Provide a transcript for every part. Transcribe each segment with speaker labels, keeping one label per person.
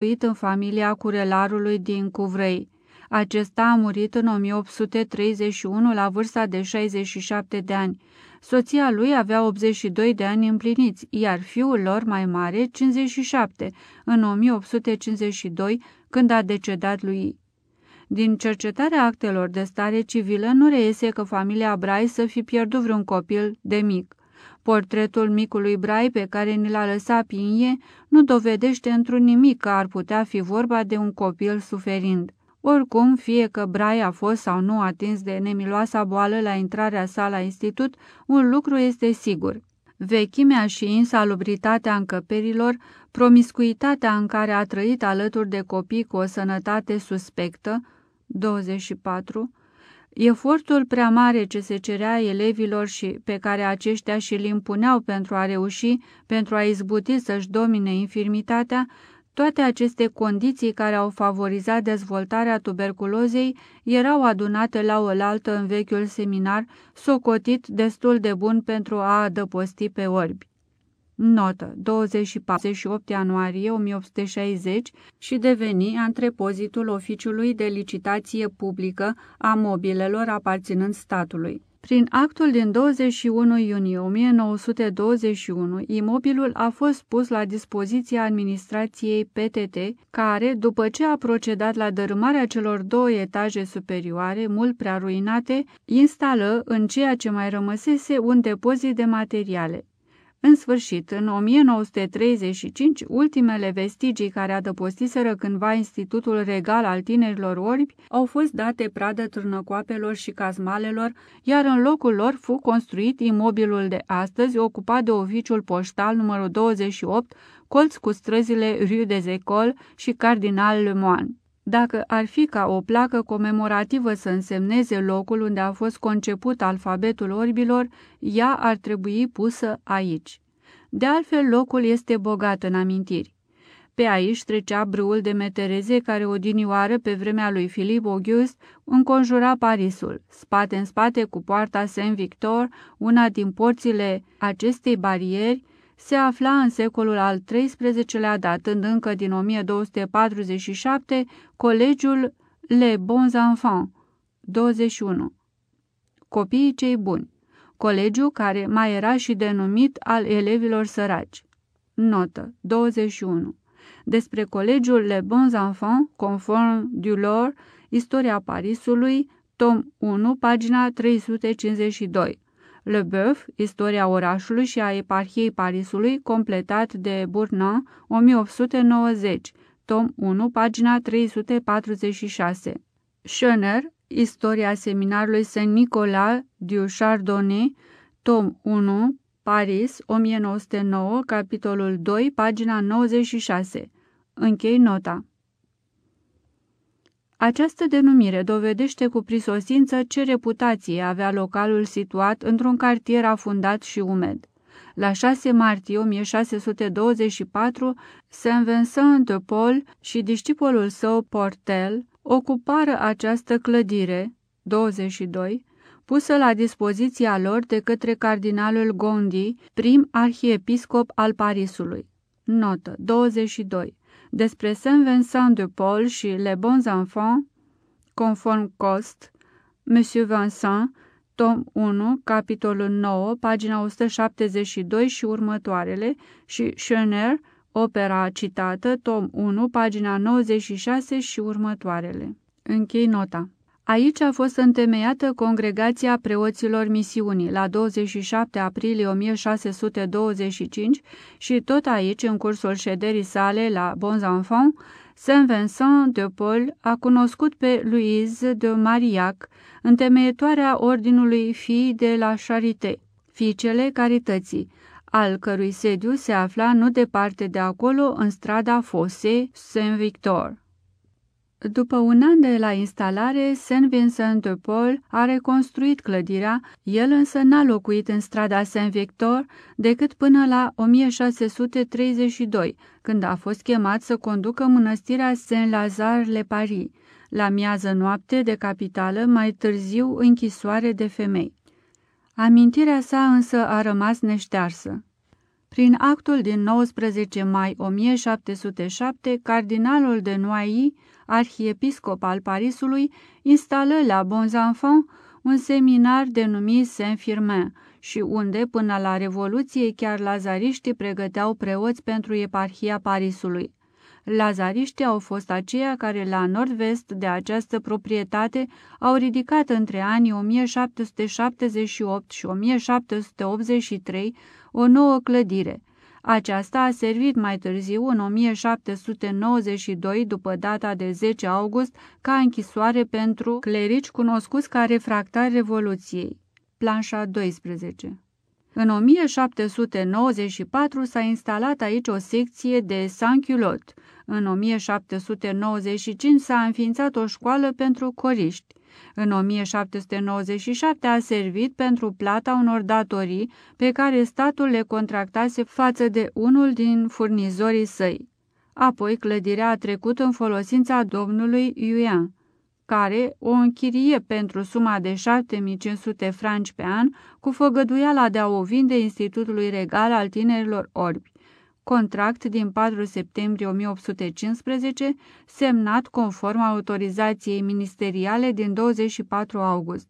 Speaker 1: în familia curelarului din Cuvrei. Acesta a murit în 1831 la vârsta de 67 de ani. Soția lui avea 82 de ani împliniți, iar fiul lor mai mare 57, în 1852, când a decedat lui. Din cercetarea actelor de stare civilă nu reiese că familia Brai să fi pierdut vreun copil de mic. Portretul micului Brai pe care ni l-a lăsat Pinie nu dovedește într-un nimic că ar putea fi vorba de un copil suferind. Oricum, fie că Brai a fost sau nu atins de nemiloasa boală la intrarea sa la institut, un lucru este sigur. Vechimea și insalubritatea încăperilor, promiscuitatea în care a trăit alături de copii cu o sănătate suspectă, 24, efortul prea mare ce se cerea elevilor și pe care aceștia și-l impuneau pentru a reuși, pentru a izbuti să-și domine infirmitatea, toate aceste condiții care au favorizat dezvoltarea tuberculozei erau adunate la oaltă în vechiul seminar, socotit destul de bun pentru a adăposti pe orbi. Notă 24 ianuarie 1860 și deveni antrepozitul oficiului de licitație publică a mobilelor aparținând statului. Prin actul din 21 iunie 1921, imobilul a fost pus la dispoziția administrației PTT, care, după ce a procedat la dărâmarea celor două etaje superioare, mult prea ruinate, instală în ceea ce mai rămăsese un depozit de materiale. În sfârșit, în 1935, ultimele vestigii care adăpostiseră cândva Institutul Regal al Tinerilor Orbi au fost date pradă târnăcoapelor și cazmalelor, iar în locul lor fu construit imobilul de astăzi, ocupat de oficiul poștal numărul 28, colț cu străzile Rue des Écoles și Cardinal Le Moine. Dacă ar fi ca o placă comemorativă să însemneze locul unde a fost conceput alfabetul orbilor, ea ar trebui pusă aici. De altfel, locul este bogat în amintiri. Pe aici trecea brâul de metereze care odinioară pe vremea lui Filip August înconjura Parisul, spate în spate cu poarta Saint-Victor, una din porțile acestei barieri, se afla în secolul al XIII-lea, datând încă din 1247, Colegiul Le Bons Enfants, 21. Copiii cei buni, colegiu care mai era și denumit al elevilor săraci. Notă 21. Despre colegiul Le Bons Enfants, conform Dulor, Istoria Parisului, tom 1, pagina 352. Le Boeuf, Istoria orașului și a eparhiei Parisului, completat de Bournan, 1890, tom 1, pagina 346. Schöner, Istoria seminarului Saint-Nicolas du Chardonnay, tom 1, Paris, 1909, capitolul 2, pagina 96. Închei nota. Această denumire dovedește cu prisosință ce reputație avea localul situat într-un cartier afundat și umed. La 6 martie 1624, Saint-Vincent de Paul și discipolul său Portel ocupară această clădire, 22, pusă la dispoziția lor de către cardinalul Gondi, prim arhiepiscop al Parisului. Notă 22 despre Saint-Vincent de Paul și Les Bons Enfants, conform Cost, Monsieur Vincent, tom 1, capitolul 9, pagina 172 și următoarele, și Schöner, opera citată, tom 1, pagina 96 și următoarele. Închei nota. Aici a fost întemeiată congregația preoților misiunii la 27 aprilie 1625 și tot aici, în cursul șederii sale la Bons Enfants, Saint-Vincent de Paul a cunoscut pe Louise de Marillac, întemeietoarea ordinului Fii de la Charité, fiicele carității, al cărui sediu se afla nu departe de acolo, în strada Fosse Saint-Victor. După un an de la instalare, Saint Vincent de Paul a reconstruit clădirea, el însă n-a locuit în strada Saint-Victor decât până la 1632, când a fost chemat să conducă mănăstirea Saint-Lazare-le-Paris, la miază noapte de capitală, mai târziu închisoare de femei. Amintirea sa însă a rămas neștearsă. Prin actul din 19 mai 1707, cardinalul de Noailly, arhiepiscop al Parisului, instală la Bons Enfants un seminar denumit Saint-Firmin și unde, până la Revoluție, chiar lazariștii pregăteau preoți pentru eparhia Parisului. Lazariștii au fost aceia care la nord-vest de această proprietate au ridicat între anii 1778 și 1783 o nouă clădire. Aceasta a servit mai târziu, în 1792, după data de 10 august, ca închisoare pentru clerici cunoscuți ca refractari Revoluției. Planșa 12 în 1794 s-a instalat aici o secție de Saint-Culot. În 1795 s-a înființat o școală pentru coriști. În 1797 a servit pentru plata unor datorii pe care statul le contractase față de unul din furnizorii săi. Apoi clădirea a trecut în folosința domnului Yuan care o închirie pentru suma de 7500 franci pe an, cu făgăduiala de a o vinde Institutului Regal al Tinerilor Orbi. Contract din 4 septembrie 1815, semnat conform autorizației ministeriale din 24 august.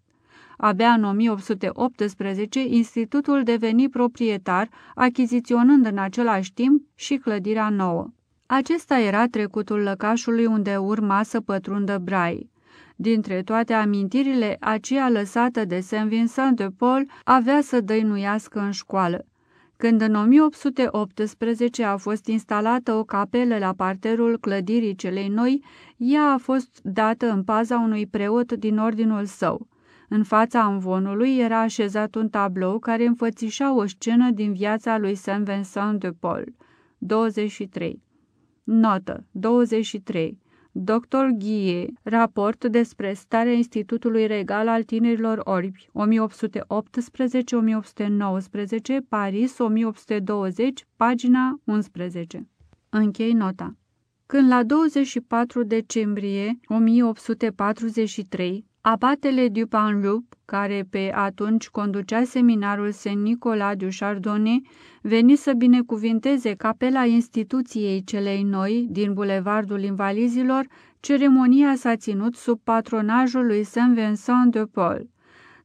Speaker 1: Abia în 1818, institutul deveni proprietar, achiziționând în același timp și clădirea nouă. Acesta era trecutul lăcașului unde urma să pătrundă Brai. Dintre toate amintirile, aceea lăsată de Saint Vincent de Paul avea să dăinuiască în școală. Când în 1818 a fost instalată o capelă la parterul clădirii celei noi, ea a fost dată în paza unui preot din ordinul său. În fața învonului era așezat un tablou care înfățișa o scenă din viața lui Saint Vincent de Paul. 23. Notă 23. Dr. Ghie, raport despre starea Institutului Regal al Tinerilor Orbi, 1818-1819, Paris, 1820, pagina 11. Închei nota. Când la 24 decembrie 1843, abatele Dupanloup, care pe atunci conducea seminarul Saint-Nicolas du Chardonnay, veni să binecuvinteze capela instituției celei noi din Bulevardul Invalizilor, ceremonia s-a ținut sub patronajul lui Saint Vincent de Paul.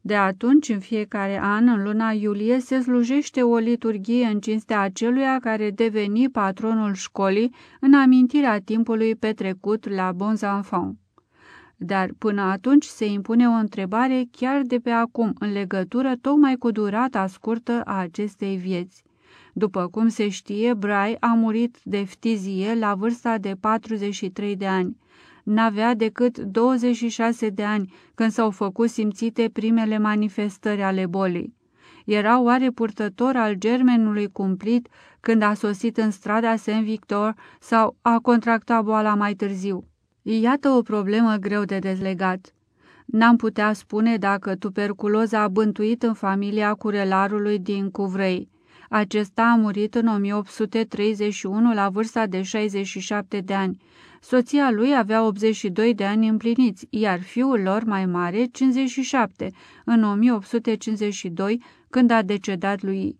Speaker 1: De atunci, în fiecare an, în luna iulie, se slujește o liturghie în cinstea aceluia care deveni patronul școlii în amintirea timpului petrecut la Bons Enfants. Dar până atunci se impune o întrebare chiar de pe acum, în legătură tocmai cu durata scurtă a acestei vieți. După cum se știe, Bray a murit de ftizie la vârsta de 43 de ani. N-avea decât 26 de ani când s-au făcut simțite primele manifestări ale bolii. Era oare purtător al germenului cumplit când a sosit în strada Saint-Victor sau a contractat boala mai târziu? Iată o problemă greu de dezlegat. N-am putea spune dacă tuberculoza a bântuit în familia curelarului din Cuvrei. Acesta a murit în 1831 la vârsta de 67 de ani. Soția lui avea 82 de ani împliniți, iar fiul lor mai mare 57, în 1852, când a decedat lui.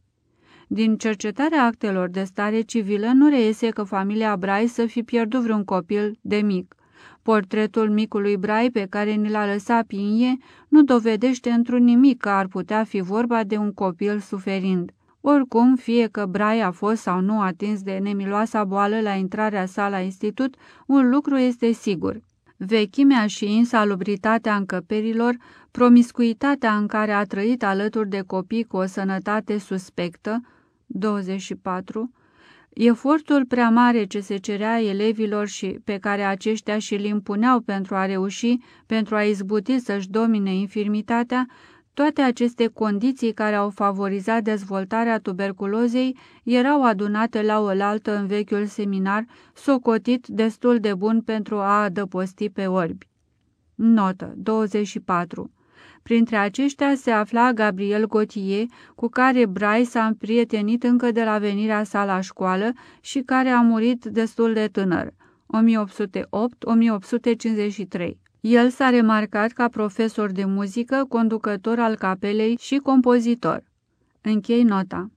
Speaker 1: Din cercetarea actelor de stare civilă nu reiese că familia Brai să fi pierdut vreun copil de mic. Portretul micului Brai pe care ni l-a lăsat Pinie nu dovedește într-un nimic că ar putea fi vorba de un copil suferind. Oricum, fie că Brai a fost sau nu atins de nemiloasa boală la intrarea sa la institut, un lucru este sigur. Vechimea și insalubritatea încăperilor, promiscuitatea în care a trăit alături de copii cu o sănătate suspectă, 24, Efortul prea mare ce se cerea elevilor și pe care aceștia și-l impuneau pentru a reuși, pentru a izbuti să-și domine infirmitatea, toate aceste condiții care au favorizat dezvoltarea tuberculozei erau adunate la oaltă în vechiul seminar, socotit destul de bun pentru a adăposti pe orbi. Notă 24 Printre aceștia se afla Gabriel Gautier, cu care Bray s-a împrietenit încă de la venirea sa la școală și care a murit destul de tânăr, 1808-1853. El s-a remarcat ca profesor de muzică, conducător al capelei și compozitor. Închei nota.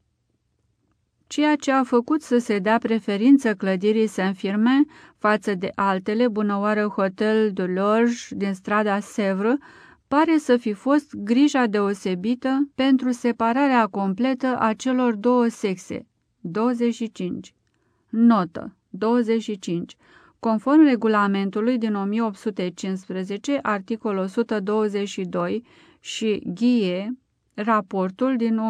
Speaker 1: ceea ce a făcut să se dea preferință clădirii Saint-Firmin față de altele, bunăoară Hotel de Lorge din strada Sèvres, pare să fi fost grija deosebită pentru separarea completă a celor două sexe. 25. Notă. 25. Conform regulamentului din 1815, articolul 122 și ghie, raportul din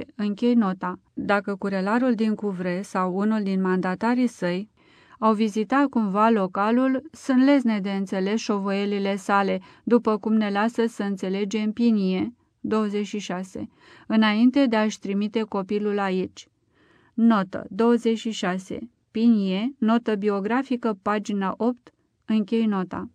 Speaker 1: 1816-1817, închei nota. Dacă curelarul din Cuvre sau unul din mandatarii săi au vizitat cumva localul, sunt lezne de înțeles șovoielile sale, după cum ne lasă să înțelegem Pinie, 26, înainte de a-și trimite copilul aici. Notă 26. Pinie, notă biografică, pagina 8, închei nota.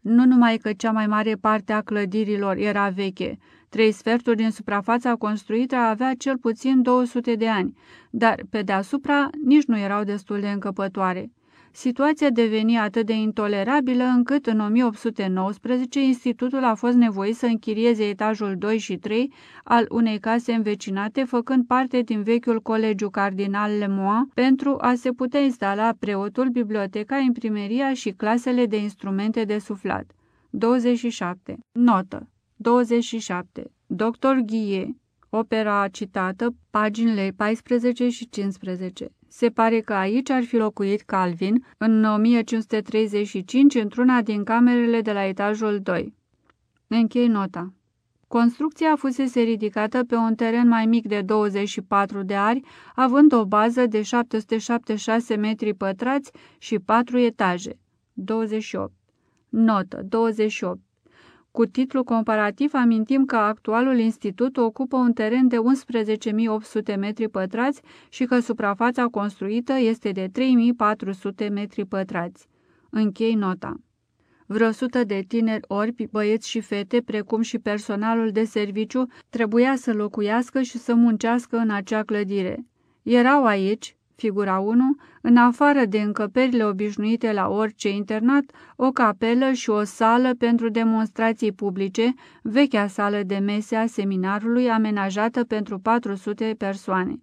Speaker 1: Nu numai că cea mai mare parte a clădirilor era veche, trei sferturi din suprafața construită avea cel puțin 200 de ani, dar pe deasupra nici nu erau destul de încăpătoare. Situația deveni atât de intolerabilă încât în 1819 institutul a fost nevoit să închirieze etajul 2 și 3 al unei case învecinate, făcând parte din vechiul colegiu cardinal Lemoine, pentru a se putea instala preotul, biblioteca, imprimeria și clasele de instrumente de suflat. 27. Notă. 27. Dr. Ghie, opera citată, paginile 14 și 15. Se pare că aici ar fi locuit Calvin în 1535 într-una din camerele de la etajul 2. Închei nota. Construcția fusese ridicată pe un teren mai mic de 24 de ari, având o bază de 776 metri pătrați și 4 etaje. 28. Notă 28. Cu titlu comparativ amintim că actualul institut ocupă un teren de 11.800 metri pătrați și că suprafața construită este de 3.400 metri pătrați. Închei nota. Vreo sută de tineri orbi, băieți și fete, precum și personalul de serviciu, trebuia să locuiască și să muncească în acea clădire. Erau aici, Figura 1, în afară de încăperile obișnuite la orice internat, o capelă și o sală pentru demonstrații publice, vechea sală de mese a seminarului amenajată pentru 400 persoane.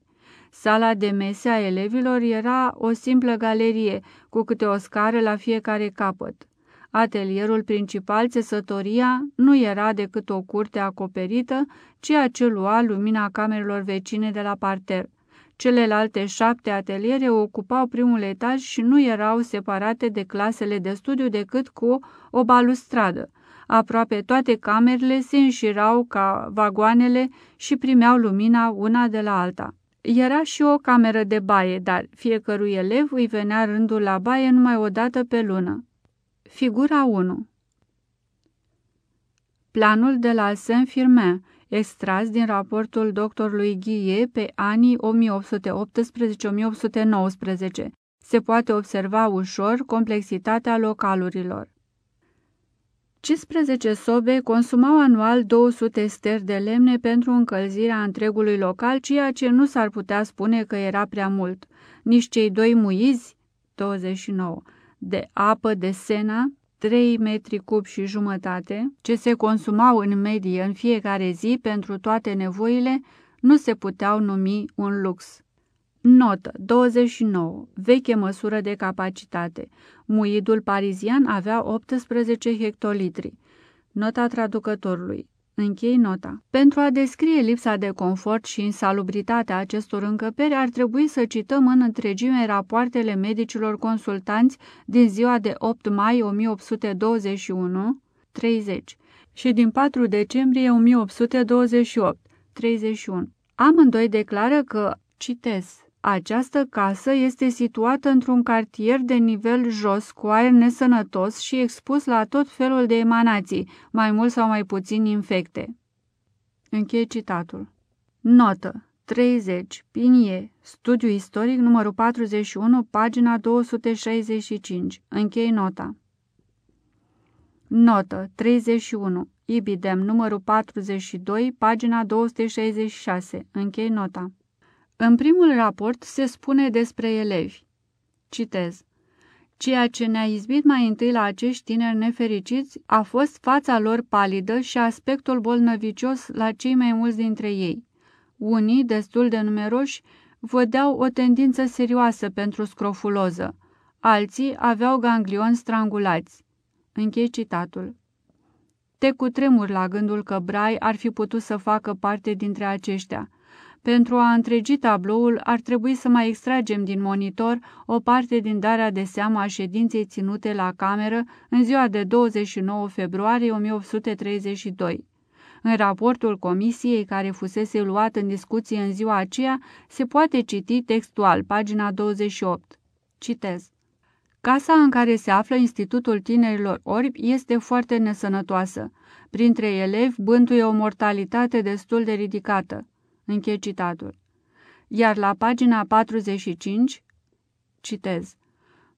Speaker 1: Sala de mese a elevilor era o simplă galerie, cu câte o scară la fiecare capăt. Atelierul principal, țesătoria, nu era decât o curte acoperită, ceea ce lua lumina camerelor vecine de la parter. Celelalte șapte ateliere ocupau primul etaj și nu erau separate de clasele de studiu decât cu o balustradă. Aproape toate camerele se înșirau ca vagoanele și primeau lumina una de la alta. Era și o cameră de baie, dar fiecărui elev îi venea rândul la baie numai o dată pe lună. Figura 1 Planul de la Saint-Firmin extras din raportul doctorului Ghie pe anii 1818-1819. Se poate observa ușor complexitatea localurilor. 15 sobe consumau anual 200 steri de lemne pentru încălzirea întregului local, ceea ce nu s-ar putea spune că era prea mult. Nici cei doi muizi, 29, de apă de sena, 3 metri cub și jumătate, ce se consumau în medie în fiecare zi pentru toate nevoile, nu se puteau numi un lux. Notă 29. Veche măsură de capacitate. Muidul parizian avea 18 hectolitri. Nota traducătorului. Închei nota. Pentru a descrie lipsa de confort și insalubritatea acestor încăperi, ar trebui să cităm în întregime rapoartele medicilor consultanți din ziua de 8 mai 1821, 30 și din 4 decembrie 1828, 31. Amândoi declară că, citez, această casă este situată într-un cartier de nivel jos, cu aer nesănătos și expus la tot felul de emanații, mai mult sau mai puțin infecte. Încheie citatul. Notă 30. Pinie. Studiu istoric numărul 41, pagina 265. Închei nota. Notă 31. Ibidem numărul 42, pagina 266. Închei nota. În primul raport se spune despre elevi. Citez. Ceea ce ne-a izbit mai întâi la acești tineri nefericiți a fost fața lor palidă și aspectul bolnăvicios la cei mai mulți dintre ei. Unii, destul de numeroși, vădeau o tendință serioasă pentru scrofuloză, alții aveau ganglioni strangulați. Închei citatul. Te cutremur la gândul că Brai ar fi putut să facă parte dintre aceștia. Pentru a întregi tabloul, ar trebui să mai extragem din monitor o parte din darea de seamă a ședinței ținute la cameră în ziua de 29 februarie 1832. În raportul comisiei care fusese luat în discuție în ziua aceea, se poate citi textual, pagina 28. Citez. Casa în care se află Institutul Tinerilor Orbi este foarte nesănătoasă. Printre elevi bântuie o mortalitate destul de ridicată. Închei citatul. Iar la pagina 45, citez,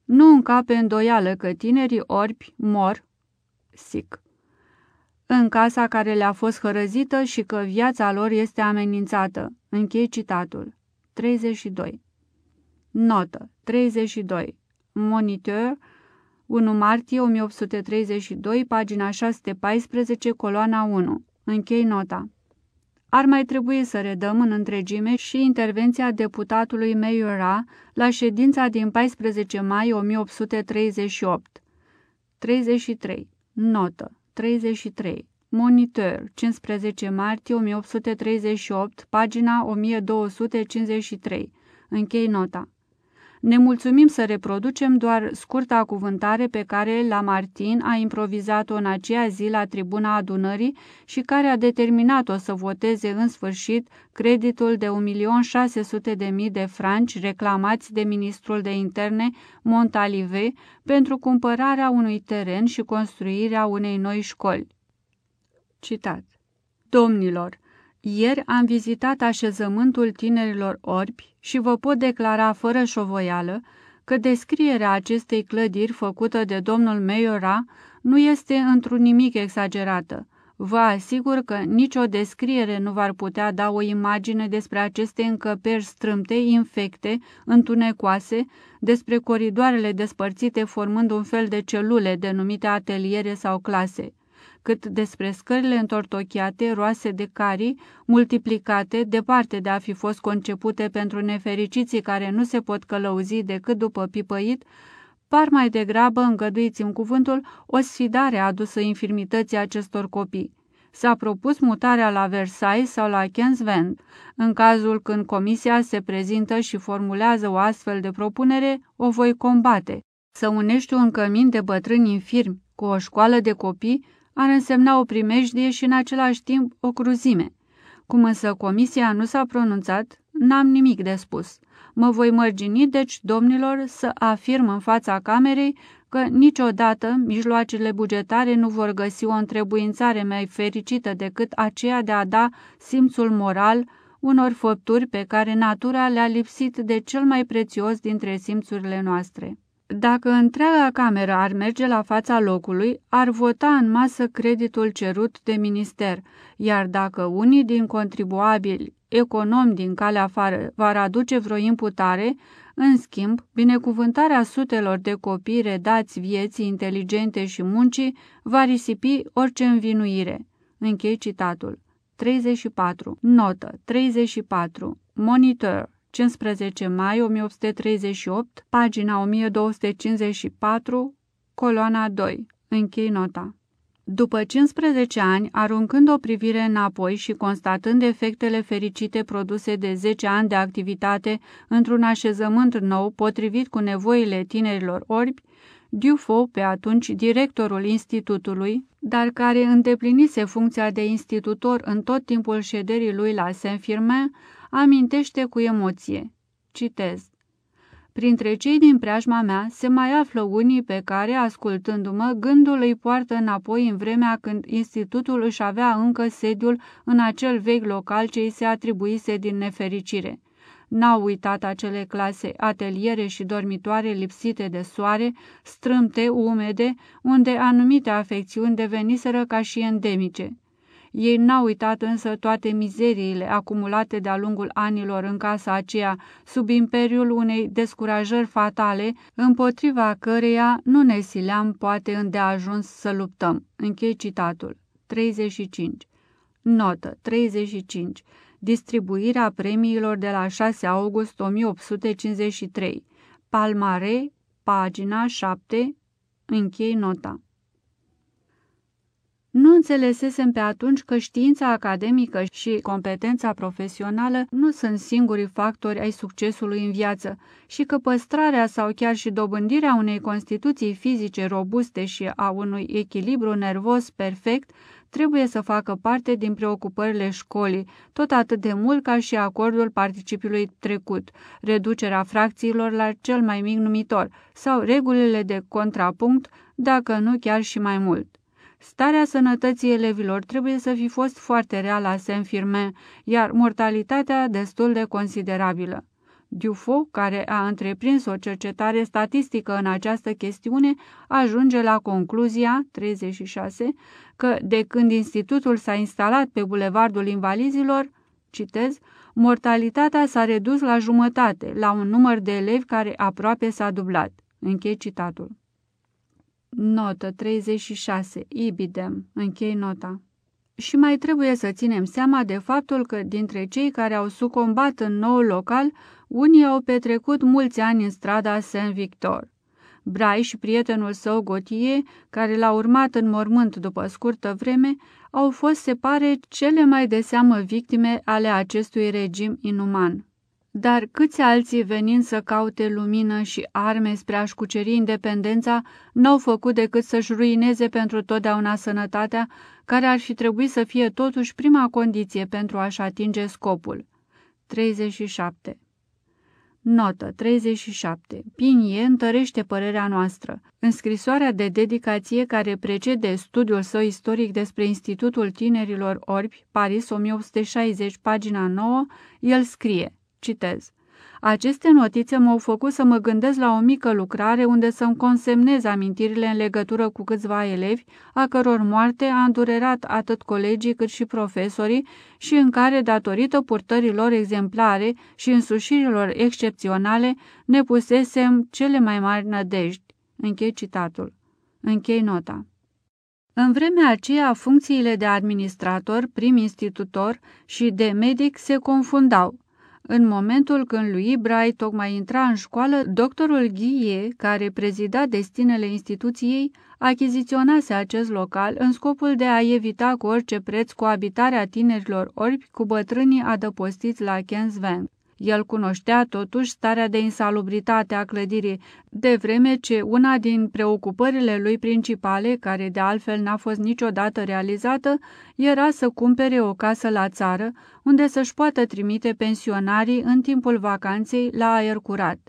Speaker 1: Nu încape îndoială că tinerii orbi mor, sic, în casa care le-a fost hărăzită și că viața lor este amenințată. Închei citatul. 32. Notă. 32. Monitor, 1 martie 1832, pagina 614, coloana 1. Închei nota. Ar mai trebui să redăm în întregime și intervenția deputatului Mayora la ședința din 14 mai 1838. 33. Notă. 33. Monitor, 15 martie 1838, pagina 1253. Închei nota. Ne mulțumim să reproducem doar scurta cuvântare pe care la Martin a improvizat-o în aceea zi la tribuna adunării și care a determinat-o să voteze în sfârșit creditul de 1.600.000 de franci reclamați de ministrul de interne Montalive pentru cumpărarea unui teren și construirea unei noi școli. Citat. Domnilor, ieri am vizitat așezământul tinerilor orbi și vă pot declara fără șovoială că descrierea acestei clădiri făcută de domnul Meiora nu este într-un nimic exagerată. Vă asigur că nicio descriere nu v-ar putea da o imagine despre aceste încăperi strâmte, infecte, întunecoase, despre coridoarele despărțite formând un fel de celule denumite ateliere sau clase cât despre scările întortocheate, roase de carii, multiplicate, departe de a fi fost concepute pentru nefericiții care nu se pot călăuzi decât după pipăit, par mai degrabă, îngăduiți-mi cuvântul, o sfidare adusă infirmității acestor copii. S-a propus mutarea la Versailles sau la Kensvent. În cazul când comisia se prezintă și formulează o astfel de propunere, o voi combate. Să unești un cămin de bătrâni infirmi cu o școală de copii ar însemna o primejdie și în același timp o cruzime. Cum însă comisia nu s-a pronunțat, n-am nimic de spus. Mă voi mărgini, deci, domnilor, să afirm în fața camerei că niciodată mijloacele bugetare nu vor găsi o întrebuințare mai fericită decât aceea de a da simțul moral unor făpturi pe care natura le-a lipsit de cel mai prețios dintre simțurile noastre. Dacă întreaga cameră ar merge la fața locului, ar vota în masă creditul cerut de minister, iar dacă unii din contribuabili economi din calea afară va aduce vreo imputare, în schimb, binecuvântarea sutelor de copii redați vieții inteligente și muncii va risipi orice învinuire. Închei citatul. 34. Notă. 34. Monitor. 15 mai 1838, pagina 1254, coloana 2. Închei nota. După 15 ani, aruncând o privire înapoi și constatând efectele fericite produse de 10 ani de activitate într-un așezământ nou potrivit cu nevoile tinerilor orbi, Dufo, pe atunci directorul institutului, dar care îndeplinise funcția de institutor în tot timpul șederii lui la Saint-Firmin, amintește cu emoție. Citez. Printre cei din preajma mea se mai află unii pe care, ascultându-mă, gândul îi poartă înapoi în vremea când institutul își avea încă sediul în acel vechi local ce îi se atribuise din nefericire. N-au uitat acele clase, ateliere și dormitoare lipsite de soare, strâmte, umede, unde anumite afecțiuni deveniseră ca și endemice. Ei n-au uitat însă toate mizeriile acumulate de-a lungul anilor în casa aceea, sub imperiul unei descurajări fatale, împotriva căreia nu ne sileam poate îndeajuns să luptăm. Închei citatul. 35. Notă 35. Distribuirea premiilor de la 6 august 1853. Palmare, pagina 7, închei nota. Nu înțelesesem pe atunci că știința academică și competența profesională nu sunt singurii factori ai succesului în viață și că păstrarea sau chiar și dobândirea unei constituții fizice robuste și a unui echilibru nervos perfect trebuie să facă parte din preocupările școlii, tot atât de mult ca și acordul participiului trecut, reducerea fracțiilor la cel mai mic numitor sau regulile de contrapunct, dacă nu chiar și mai mult. Starea sănătății elevilor trebuie să fi fost foarte rea la Saint-Firmin, iar mortalitatea destul de considerabilă. Dufo, care a întreprins o cercetare statistică în această chestiune, ajunge la concluzia 36 că de când institutul s-a instalat pe bulevardul invalizilor, citez, mortalitatea s-a redus la jumătate, la un număr de elevi care aproape s-a dublat. Închei citatul. Notă 36. Ibidem. Închei nota. Și mai trebuie să ținem seama de faptul că dintre cei care au sucombat în nou local, unii au petrecut mulți ani în strada Saint-Victor. Brai și prietenul său Gotie, care l-a urmat în mormânt după scurtă vreme, au fost, se pare, cele mai de seamă victime ale acestui regim inuman. Dar câți alții venind să caute lumină și arme spre a-și cuceri independența, n-au făcut decât să-și ruineze pentru totdeauna sănătatea, care ar fi trebuit să fie totuși prima condiție pentru a-și atinge scopul. 37. Notă 37. Pinie întărește părerea noastră. În scrisoarea de dedicație care precede studiul său istoric despre Institutul Tinerilor Orbi, Paris 1860, pagina 9, el scrie Citez. Aceste notițe m-au făcut să mă gândesc la o mică lucrare unde să-mi consemnez amintirile în legătură cu câțiva elevi, a căror moarte a îndurerat atât colegii cât și profesorii și în care, datorită purtărilor exemplare și însușirilor excepționale, ne pusesem cele mai mari nădejdi. Închei citatul. Închei nota. În vremea aceea, funcțiile de administrator, prim-institutor și de medic se confundau. În momentul când lui Bray tocmai intra în școală, doctorul Ghie, care prezida destinele instituției, achiziționase acest local în scopul de a evita cu orice preț coabitarea tinerilor orbi cu bătrânii adăpostiți la Kensvang. El cunoștea totuși starea de insalubritate a clădirii, de vreme ce una din preocupările lui principale, care de altfel n-a fost niciodată realizată, era să cumpere o casă la țară, unde să-și poată trimite pensionarii în timpul vacanței la aer curat.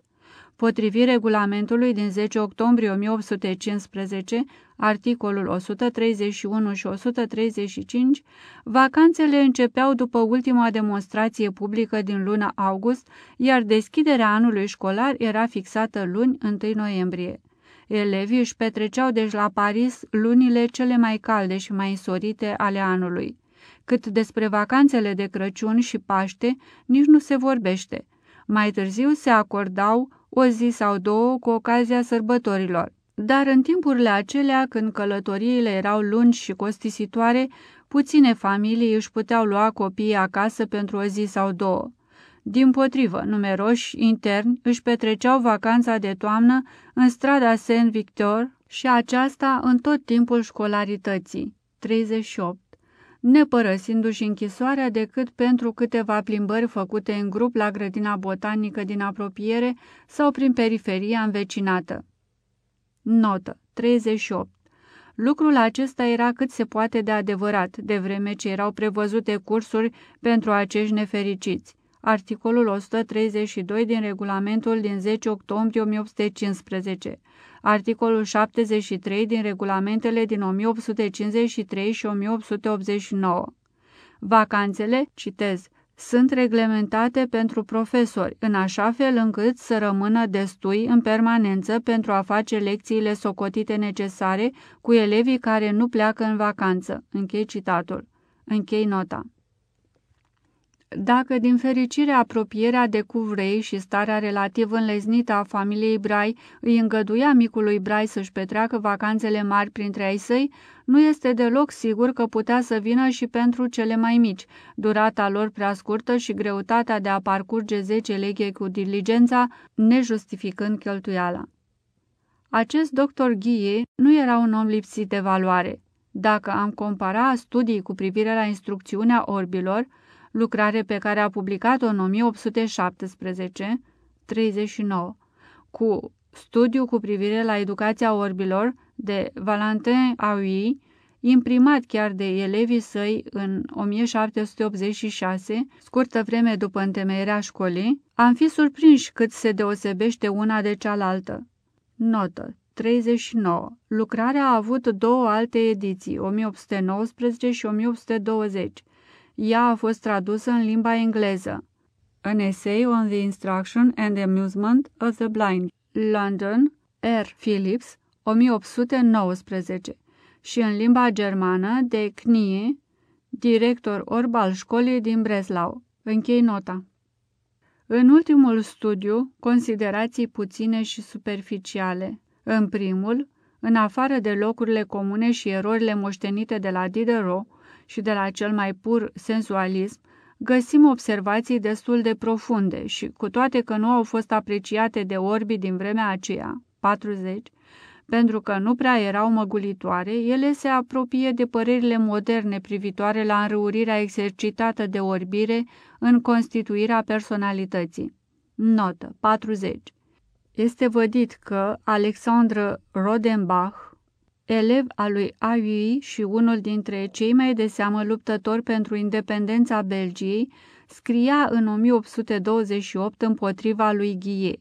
Speaker 1: Potrivit regulamentului din 10 octombrie 1815, articolul 131 și 135, vacanțele începeau după ultima demonstrație publică din luna august, iar deschiderea anului școlar era fixată luni 1 noiembrie. Elevii își petreceau deci la Paris lunile cele mai calde și mai însorite ale anului. Cât despre vacanțele de Crăciun și Paște, nici nu se vorbește. Mai târziu se acordau o zi sau două cu ocazia sărbătorilor. Dar în timpurile acelea, când călătoriile erau lungi și costisitoare, puține familii își puteau lua copiii acasă pentru o zi sau două. Din potrivă, numeroși interni își petreceau vacanța de toamnă în strada Saint-Victor și aceasta în tot timpul școlarității. 38 nepărăsindu-și închisoarea decât pentru câteva plimbări făcute în grup la grădina botanică din apropiere sau prin periferia învecinată. Notă 38 Lucrul acesta era cât se poate de adevărat, de vreme ce erau prevăzute cursuri pentru acești nefericiți. Articolul 132 din regulamentul din 10 octombrie 1815 articolul 73 din regulamentele din 1853 și 1889. Vacanțele, citez, sunt reglementate pentru profesori, în așa fel încât să rămână destui în permanență pentru a face lecțiile socotite necesare cu elevii care nu pleacă în vacanță. Închei citatul. Închei nota. Dacă din fericire apropierea de Cuvrei și starea relativ înleznită a familiei Brai îi îngăduia micului Brai să-și petreacă vacanțele mari printre ai săi, nu este deloc sigur că putea să vină și pentru cele mai mici, durata lor prea scurtă și greutatea de a parcurge 10 leghe cu diligența, nejustificând cheltuiala. Acest doctor Ghie nu era un om lipsit de valoare. Dacă am compara studii cu privire la instrucțiunea orbilor, lucrare pe care a publicat-o în 1817, 39, cu studiu cu privire la educația orbilor de Valentin Aui, imprimat chiar de elevii săi în 1786, scurtă vreme după întemeierea școlii, am fi surprinși cât se deosebește una de cealaltă. Notă 39. Lucrarea a avut două alte ediții, 1819 și 1820. Ea a fost tradusă în limba engleză. An Essay on the Instruction and Amusement of the Blind, London, R. Phillips, 1819 și în limba germană de Knie, director orb al școlii din Breslau. Închei nota. În ultimul studiu, considerații puține și superficiale. În primul, în afară de locurile comune și erorile moștenite de la Diderot și de la cel mai pur sensualism, găsim observații destul de profunde și, cu toate că nu au fost apreciate de orbi din vremea aceea, 40, pentru că nu prea erau măgulitoare, ele se apropie de părerile moderne privitoare la înrăurirea exercitată de orbire în constituirea personalității. Notă 40. Este vădit că Alexandre Rodenbach, elev al lui Ayui și unul dintre cei mai de seamă luptători pentru independența Belgiei, scria în 1828 împotriva lui Ghie.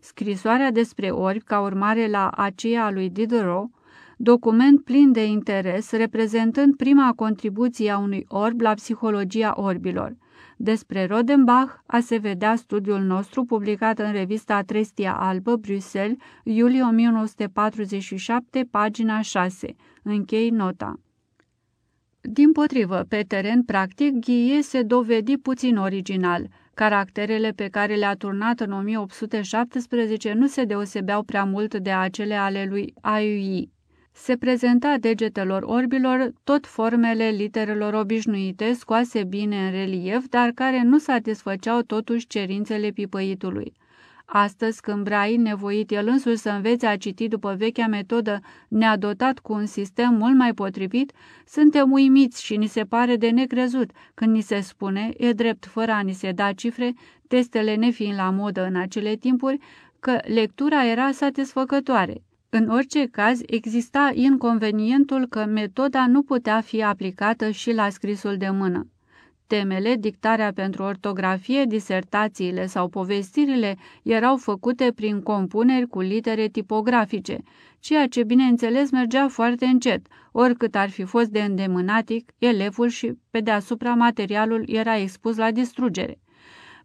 Speaker 1: Scrisoarea despre orbi, ca urmare la aceea lui Diderot, document plin de interes, reprezentând prima contribuție a unui orb la psihologia orbilor. Despre Rodenbach a se vedea studiul nostru publicat în revista Trestia Albă, Bruxelles, iulie 1947, pagina 6. Închei nota. Din potrivă, pe teren practic, Ghie se dovedi puțin original – Caracterele pe care le-a turnat în 1817 nu se deosebeau prea mult de acele ale lui Ayui. Se prezenta degetelor orbilor tot formele literelor obișnuite, scoase bine în relief, dar care nu satisfăceau totuși cerințele pipăitului. Astăzi, când Brai, nevoit el însuși să învețe a citi după vechea metodă, ne-a dotat cu un sistem mult mai potrivit, suntem uimiți și ni se pare de necrezut când ni se spune, e drept fără a ni se da cifre, testele nefiind la modă în acele timpuri, că lectura era satisfăcătoare. În orice caz, exista inconvenientul că metoda nu putea fi aplicată și la scrisul de mână. Temele, dictarea pentru ortografie, disertațiile sau povestirile erau făcute prin compuneri cu litere tipografice, ceea ce bineînțeles mergea foarte încet, oricât ar fi fost de îndemânatic, elevul și pe deasupra materialul era expus la distrugere.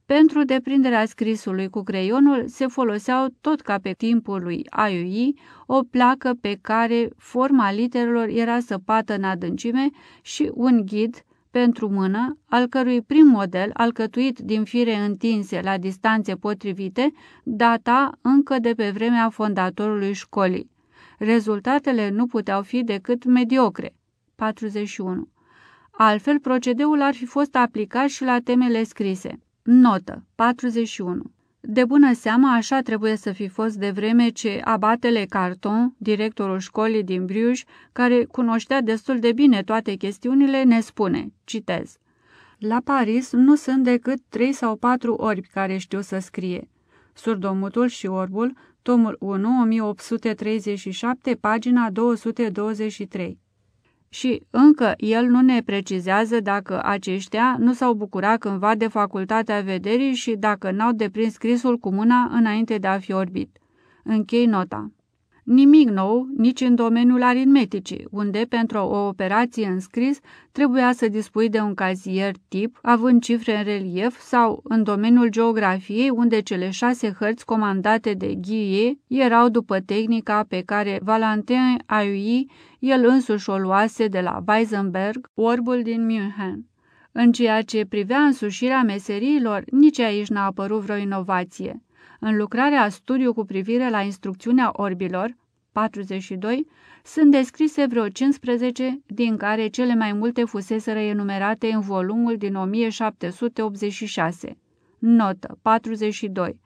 Speaker 1: Pentru deprinderea scrisului cu creionul se foloseau tot ca pe timpul lui AUI o placă pe care forma literelor era săpată în adâncime și un ghid pentru mână, al cărui prim model, alcătuit din fire întinse la distanțe potrivite, data încă de pe vremea fondatorului școlii. Rezultatele nu puteau fi decât mediocre. 41. Altfel, procedeul ar fi fost aplicat și la temele scrise. Notă 41. De bună seamă, așa trebuie să fi fost de vreme ce abatele Carton, directorul școlii din Bruges, care cunoștea destul de bine toate chestiunile, ne spune, citez, La Paris nu sunt decât trei sau patru orbi care știu să scrie. Surdomutul și orbul, tomul 1, 1837, pagina 223 și încă el nu ne precizează dacă aceștia nu s-au bucurat cândva de facultatea vederii și dacă n-au deprins scrisul cu mâna înainte de a fi orbit. Închei nota. Nimic nou nici în domeniul aritmeticii, unde, pentru o operație în scris, trebuia să dispui de un cazier tip, având cifre în relief, sau în domeniul geografiei, unde cele șase hărți comandate de Ghie erau după tehnica pe care Valentin Ayui el însuși o luase de la Weisenberg, orbul din München. În ceea ce privea însușirea meseriilor, nici aici n-a apărut vreo inovație. În lucrarea studiu cu privire la instrucțiunea orbilor, 42, sunt descrise vreo 15, din care cele mai multe fuseseră enumerate în volumul din 1786. Notă 42.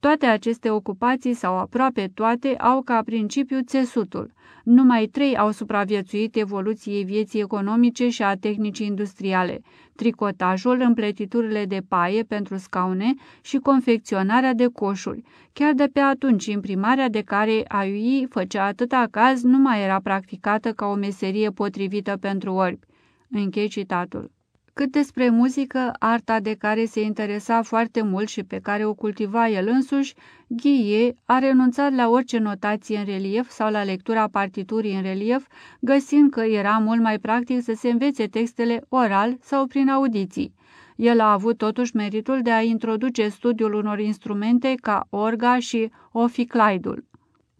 Speaker 1: Toate aceste ocupații sau aproape toate au ca principiu țesutul. Numai trei au supraviețuit evoluției vieții economice și a tehnicii industriale, tricotajul, împletiturile de paie pentru scaune și confecționarea de coșuri. Chiar de pe atunci, imprimarea de care AUI făcea atâta caz nu mai era practicată ca o meserie potrivită pentru orbi. Închei citatul. Cât despre muzică, arta de care se interesa foarte mult și pe care o cultiva el însuși, Ghie a renunțat la orice notație în relief sau la lectura partiturii în relief, găsind că era mult mai practic să se învețe textele oral sau prin audiții. El a avut totuși meritul de a introduce studiul unor instrumente ca orga și oficlaidul.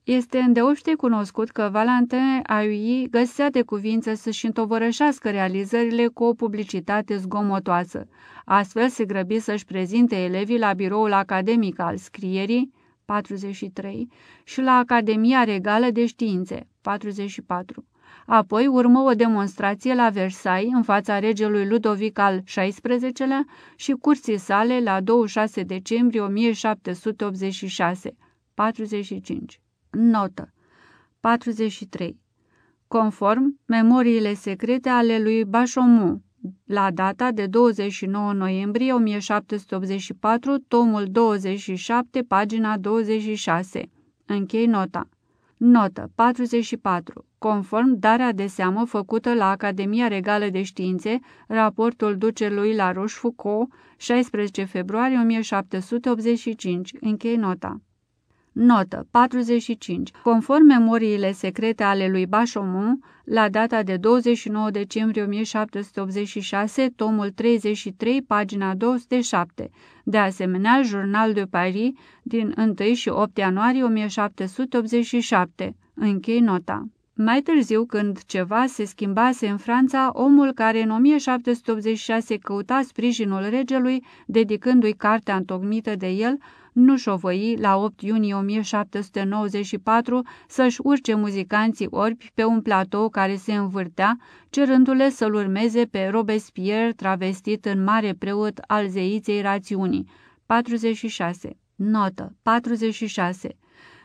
Speaker 1: Este îndeoște cunoscut că Valentin Ayui găsea de cuvință să-și întovărășească realizările cu o publicitate zgomotoasă. Astfel se grăbi să-și prezinte elevii la biroul academic al scrierii, 43, și la Academia Regală de Științe, 44. Apoi urmă o demonstrație la Versailles în fața regelui Ludovic al XVI-lea și curții sale la 26 decembrie 1786, 45. Notă 43. Conform memoriile secrete ale lui Bachomu, la data de 29 noiembrie 1784, tomul 27, pagina 26. Închei nota. Notă 44. Conform darea de seamă făcută la Academia Regală de Științe, raportul ducelui la Rochefoucauld, 16 februarie 1785. Închei nota. Notă 45. Conform memoriile secrete ale lui Bachaumont, la data de 29 decembrie 1786, tomul 33, pagina 207. De asemenea, Jurnal de Paris din 1 și 8 ianuarie 1787. Închei nota. Mai târziu, când ceva se schimbase în Franța, omul care în 1786 căuta sprijinul regelui, dedicându-i cartea întocmită de el, nu șovăi la 8 iunie 1794 să-și urce muzicanții orbi pe un platou care se învârtea, cerându-le să-l urmeze pe Robespierre travestit în mare preot al zeiței rațiunii. 46. Notă 46.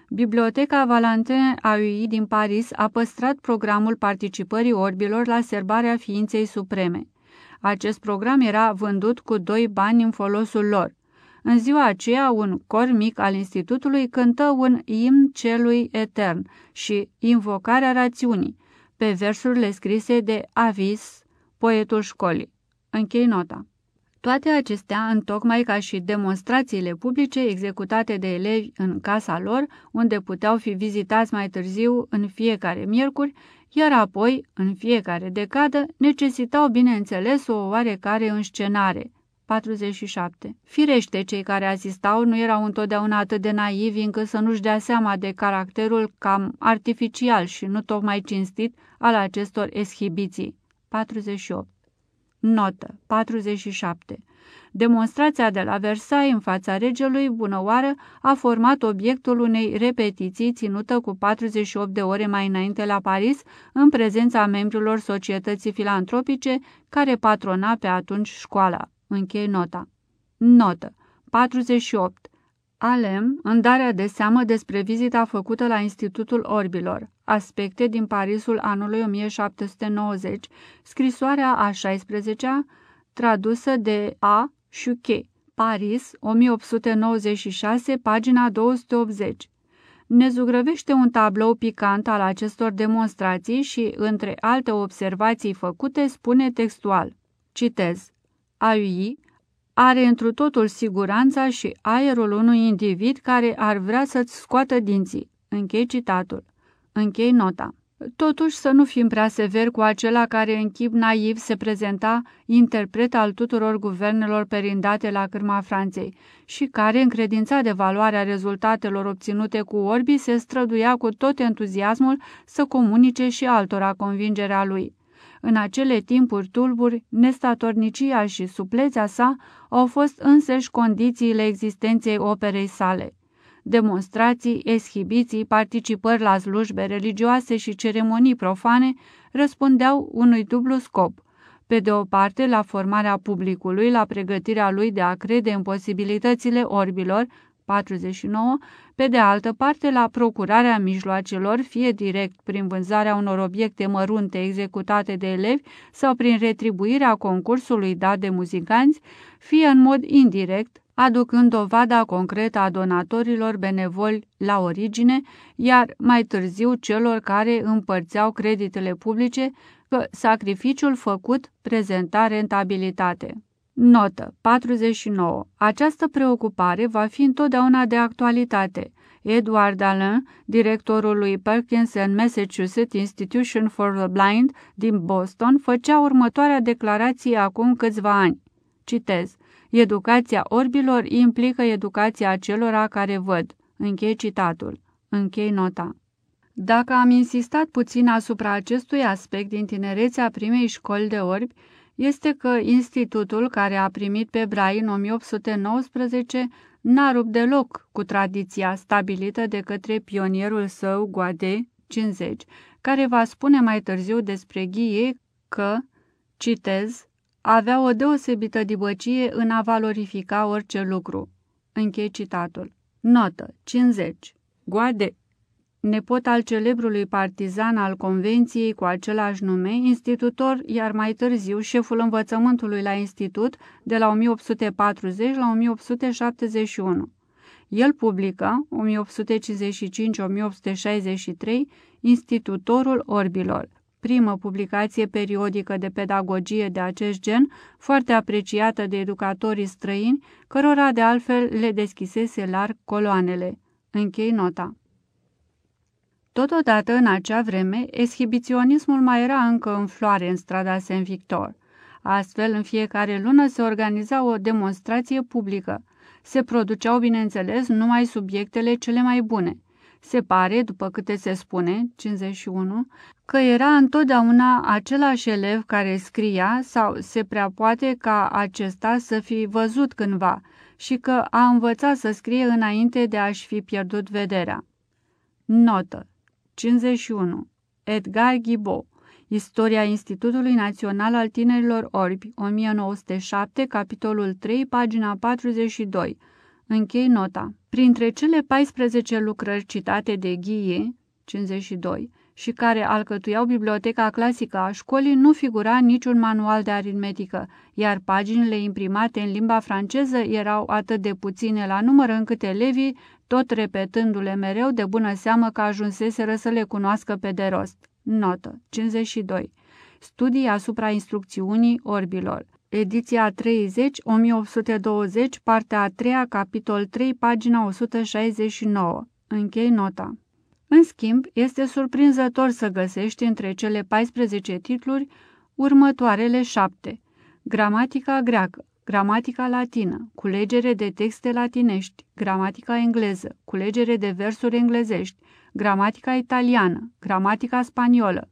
Speaker 1: Biblioteca Valentin Aui din Paris a păstrat programul participării orbilor la serbarea ființei supreme. Acest program era vândut cu doi bani în folosul lor. În ziua aceea, un cor mic al institutului cântă un imn celui etern și invocarea rațiunii, pe versurile scrise de Avis, poetul școlii. Închei nota. Toate acestea, întocmai ca și demonstrațiile publice executate de elevi în casa lor, unde puteau fi vizitați mai târziu în fiecare miercuri, iar apoi, în fiecare decadă, necesitau, bineînțeles, o oarecare înscenare, 47. Firește, cei care asistau nu erau întotdeauna atât de naivi încât să nu-și dea seama de caracterul cam artificial și nu tocmai cinstit al acestor eshibiții. 48. Notă 47. Demonstrația de la Versailles în fața regelui Bunăoară a format obiectul unei repetiții ținută cu 48 de ore mai înainte la Paris, în prezența membrilor societății filantropice care patrona pe atunci școala. Închei nota. Notă. 48. Alem, în darea de seamă despre vizita făcută la Institutul Orbilor, aspecte din Parisul anului 1790, scrisoarea a 16-a, tradusă de A. Chouquet, Paris, 1896, pagina 280. Ne zugrăvește un tablou picant al acestor demonstrații și, între alte observații făcute, spune textual. Citez. AI are întru totul siguranța și aerul unui individ care ar vrea să-ți scoată dinții. Închei citatul. Închei nota. Totuși să nu fim prea severi cu acela care în chip naiv se prezenta interpret al tuturor guvernelor perindate la cârma Franței și care, încredințat de valoarea rezultatelor obținute cu orbii, se străduia cu tot entuziasmul să comunice și altora convingerea lui. În acele timpuri tulburi, nestatornicia și suplețea sa au fost însăși condițiile existenței operei sale. Demonstrații, eshibiții, participări la slujbe religioase și ceremonii profane răspundeau unui dublu scop – pe de o parte la formarea publicului, la pregătirea lui de a crede în posibilitățile orbilor, 49, pe de altă parte la procurarea mijloacelor, fie direct prin vânzarea unor obiecte mărunte executate de elevi sau prin retribuirea concursului dat de muzicanți, fie în mod indirect, aducând dovada concretă a donatorilor benevoli la origine, iar mai târziu celor care împărțeau creditele publice că sacrificiul făcut prezenta rentabilitate. Notă 49. Această preocupare va fi întotdeauna de actualitate. Edward Allen, directorul lui Perkins and Massachusetts Institution for the Blind din Boston, făcea următoarea declarație acum câțiva ani. Citez. Educația orbilor implică educația acelora care văd. Închei citatul. Închei nota. Dacă am insistat puțin asupra acestui aspect din tinerețea primei școli de orbi, este că institutul care a primit pe Brai în 1819 n-a rupt deloc cu tradiția stabilită de către pionierul său, Guade, 50, care va spune mai târziu despre Ghie că, citez, avea o deosebită dibăcie în a valorifica orice lucru. Închei citatul. Notă 50. Guade nepot al celebrului partizan al convenției cu același nume, institutor, iar mai târziu șeful învățământului la institut de la 1840 la 1871. El publică, 1855-1863, Institutorul Orbilor, primă publicație periodică de pedagogie de acest gen, foarte apreciată de educatorii străini, cărora de altfel le deschisese larg coloanele. Închei nota. Totodată, în acea vreme, exhibiționismul mai era încă în floare în strada Saint-Victor. Astfel, în fiecare lună se organiza o demonstrație publică. Se produceau, bineînțeles, numai subiectele cele mai bune. Se pare, după câte se spune, 51, că era întotdeauna același elev care scria sau se prea poate ca acesta să fi văzut cândva și că a învățat să scrie înainte de a-și fi pierdut vederea. Notă 51. Edgar Ghibo Istoria Institutului Național al Tinerilor Orbi, 1907, capitolul 3, pagina 42. Închei nota. Printre cele 14 lucrări citate de Ghie, 52, și care alcătuiau biblioteca clasică a școlii, nu figura niciun manual de aritmetică, iar paginile imprimate în limba franceză erau atât de puține la număr încât elevii tot repetându-le mereu de bună seamă că ajunseseră să le cunoască pe de rost. Notă 52. Studii asupra instrucțiunii orbilor. Ediția 30, 1820, partea a 3, capitol 3, pagina 169. Închei nota. În schimb, este surprinzător să găsești între cele 14 titluri următoarele șapte. Gramatica greacă, gramatica latină, culegere de texte latinești, gramatica engleză, culegere de versuri englezești, gramatica italiană, gramatica spaniolă.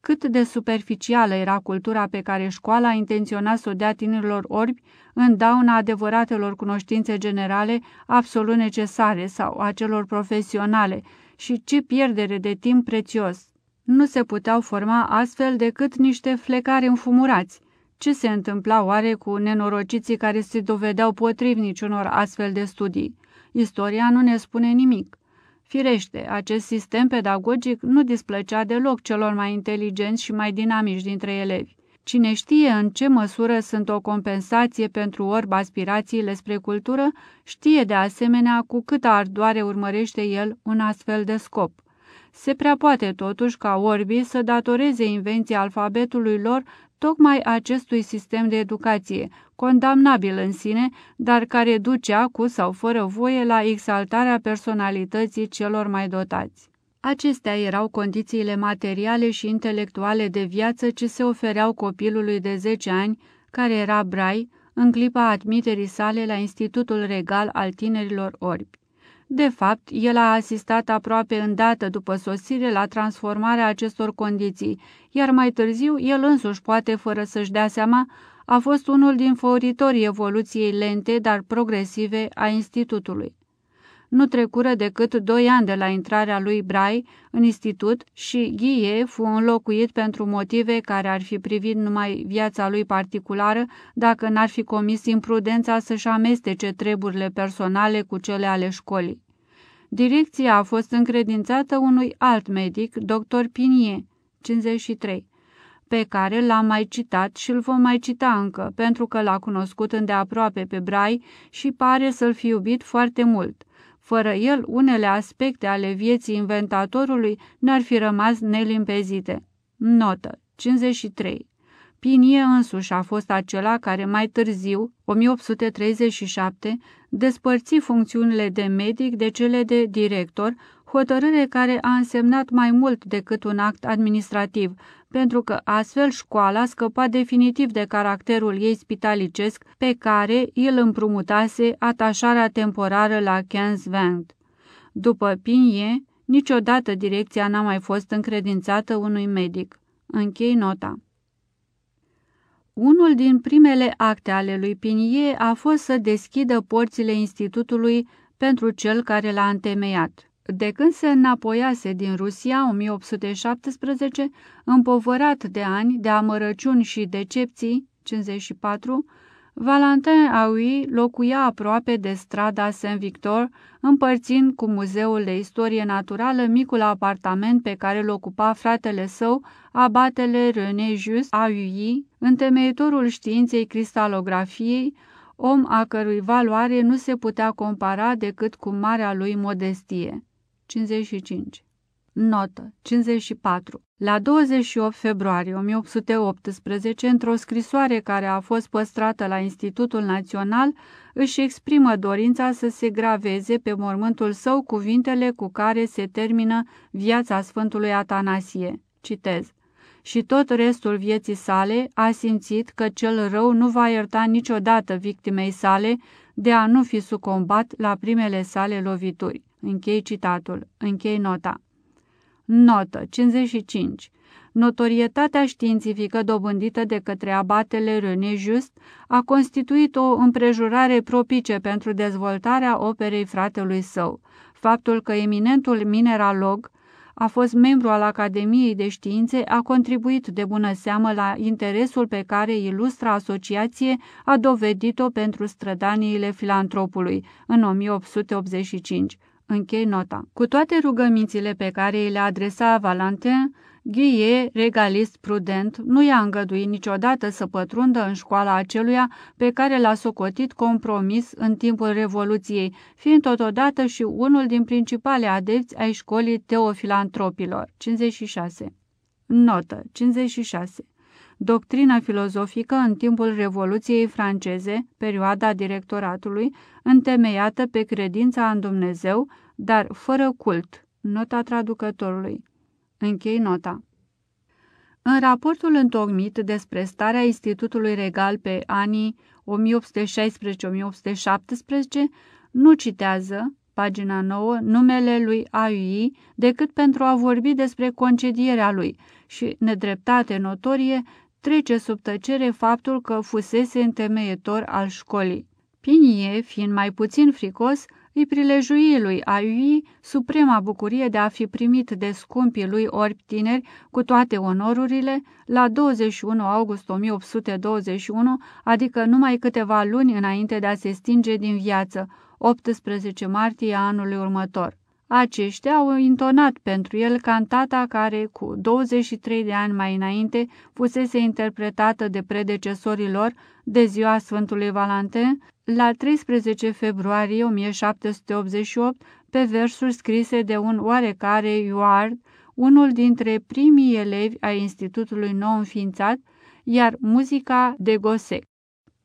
Speaker 1: Cât de superficială era cultura pe care școala intenționa să o dea tinerilor orbi în dauna adevăratelor cunoștințe generale absolut necesare sau a celor profesionale și ce pierdere de timp prețios. Nu se puteau forma astfel decât niște flecare înfumurați, ce se întâmpla oare cu nenorociții care se dovedeau potrivnici unor astfel de studii? Istoria nu ne spune nimic. Firește, acest sistem pedagogic nu displăcea deloc celor mai inteligenți și mai dinamici dintre elevi. Cine știe în ce măsură sunt o compensație pentru orb aspirațiile spre cultură, știe de asemenea cu câtă ardoare urmărește el un astfel de scop. Se prea poate totuși ca orbii să datoreze invenția alfabetului lor tocmai acestui sistem de educație, condamnabil în sine, dar care ducea cu sau fără voie la exaltarea personalității celor mai dotați. Acestea erau condițiile materiale și intelectuale de viață ce se ofereau copilului de 10 ani, care era brai, în clipa admiterii sale la Institutul Regal al Tinerilor Orbi. De fapt, el a asistat aproape îndată după sosire la transformarea acestor condiții, iar mai târziu el însuși, poate fără să-și dea seama, a fost unul din favoritorii evoluției lente, dar progresive a institutului. Nu trecură decât doi ani de la intrarea lui Brai în institut și Ghie fu înlocuit pentru motive care ar fi privit numai viața lui particulară dacă n-ar fi comis imprudența să-și amestece treburile personale cu cele ale școlii. Direcția a fost încredințată unui alt medic, dr. Pinie, 53, pe care l-am mai citat și îl vom mai cita încă, pentru că l-a cunoscut îndeaproape pe Brai și pare să-l fi iubit foarte mult – fără el, unele aspecte ale vieții inventatorului n-ar fi rămas nelimpezite. Notă 53 Pinie însuși a fost acela care mai târziu, 1837, despărți funcțiunile de medic de cele de director, hotărâre care a însemnat mai mult decât un act administrativ, pentru că astfel școala scăpa definitiv de caracterul ei spitalicesc pe care îl împrumutase atașarea temporară la Kensvent. După Pinie, niciodată direcția n-a mai fost încredințată unui medic. Închei nota. Unul din primele acte ale lui Pinie a fost să deschidă porțile institutului pentru cel care l-a întemeiat. De când se înapoiase din Rusia 1817, împovărat de ani de amărăciuni și decepții, 54, Valentin Aui locuia aproape de strada Saint-Victor, împărțind cu Muzeul de Istorie Naturală micul apartament pe care îl ocupa fratele său, abatele René Just Aui, întemeitorul științei cristalografiei, om a cărui valoare nu se putea compara decât cu marea lui modestie. 55. Notă 54. La 28 februarie 1818, într-o scrisoare care a fost păstrată la Institutul Național, își exprimă dorința să se graveze pe mormântul său cuvintele cu care se termină viața Sfântului Atanasie. Citez. Și tot restul vieții sale a simțit că cel rău nu va ierta niciodată victimei sale de a nu fi sucombat la primele sale lovituri. Închei citatul. Închei nota. Notă 55. Notorietatea științifică dobândită de către abatele René Just a constituit o împrejurare propice pentru dezvoltarea operei fratelui său. Faptul că eminentul mineralog a fost membru al Academiei de Științe a contribuit de bună seamă la interesul pe care ilustra asociație a dovedit-o pentru strădaniile filantropului în 1885. Închei nota. Cu toate rugămințile pe care îi le adresa Valentin, Ghie, regalist prudent, nu i-a îngăduit niciodată să pătrundă în școala aceluia pe care l-a socotit compromis în timpul Revoluției, fiind totodată și unul din principale adepți ai școlii teofilantropilor. 56. Notă 56. Doctrina filozofică în timpul Revoluției franceze, perioada directoratului, întemeiată pe credința în Dumnezeu, dar fără cult. Nota traducătorului. Închei nota. În raportul întocmit despre starea Institutului Regal pe anii 1816-1817, nu citează, pagina 9, numele lui AUI decât pentru a vorbi despre concedierea lui și, nedreptate notorie, trece sub tăcere faptul că fusese întemeietor al școlii. Pinie, fiind mai puțin fricos, îi prilejui lui Aiui suprema bucurie de a fi primit de scumpii lui orbi tineri cu toate onorurile la 21 august 1821, adică numai câteva luni înainte de a se stinge din viață, 18 martie anului următor. Aceștia au intonat pentru el cantata care, cu 23 de ani mai înainte, fusese interpretată de predecesorii lor de ziua Sfântului Valentin, la 13 februarie 1788, pe versuri scrise de un oarecare Iuard, unul dintre primii elevi ai institutului nou înființat, iar muzica de Gosec.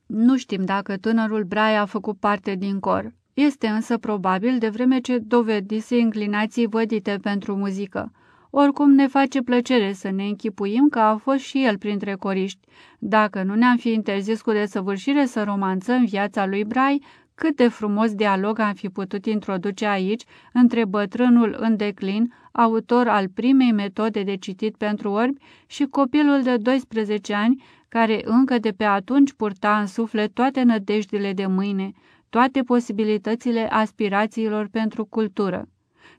Speaker 1: Nu știm dacă tânărul Brai a făcut parte din cor. Este însă probabil de vreme ce dovedise inclinații vădite pentru muzică. Oricum ne face plăcere să ne închipuim că a fost și el printre coriști. Dacă nu ne-am fi interzis cu desăvârșire să romanțăm viața lui Brai, Cât de frumos dialog am fi putut introduce aici între bătrânul în declin, autor al primei metode de citit pentru orbi, și copilul de 12 ani, care încă de pe atunci purta în suflet toate nădejdile de mâine, toate posibilitățile aspirațiilor pentru cultură.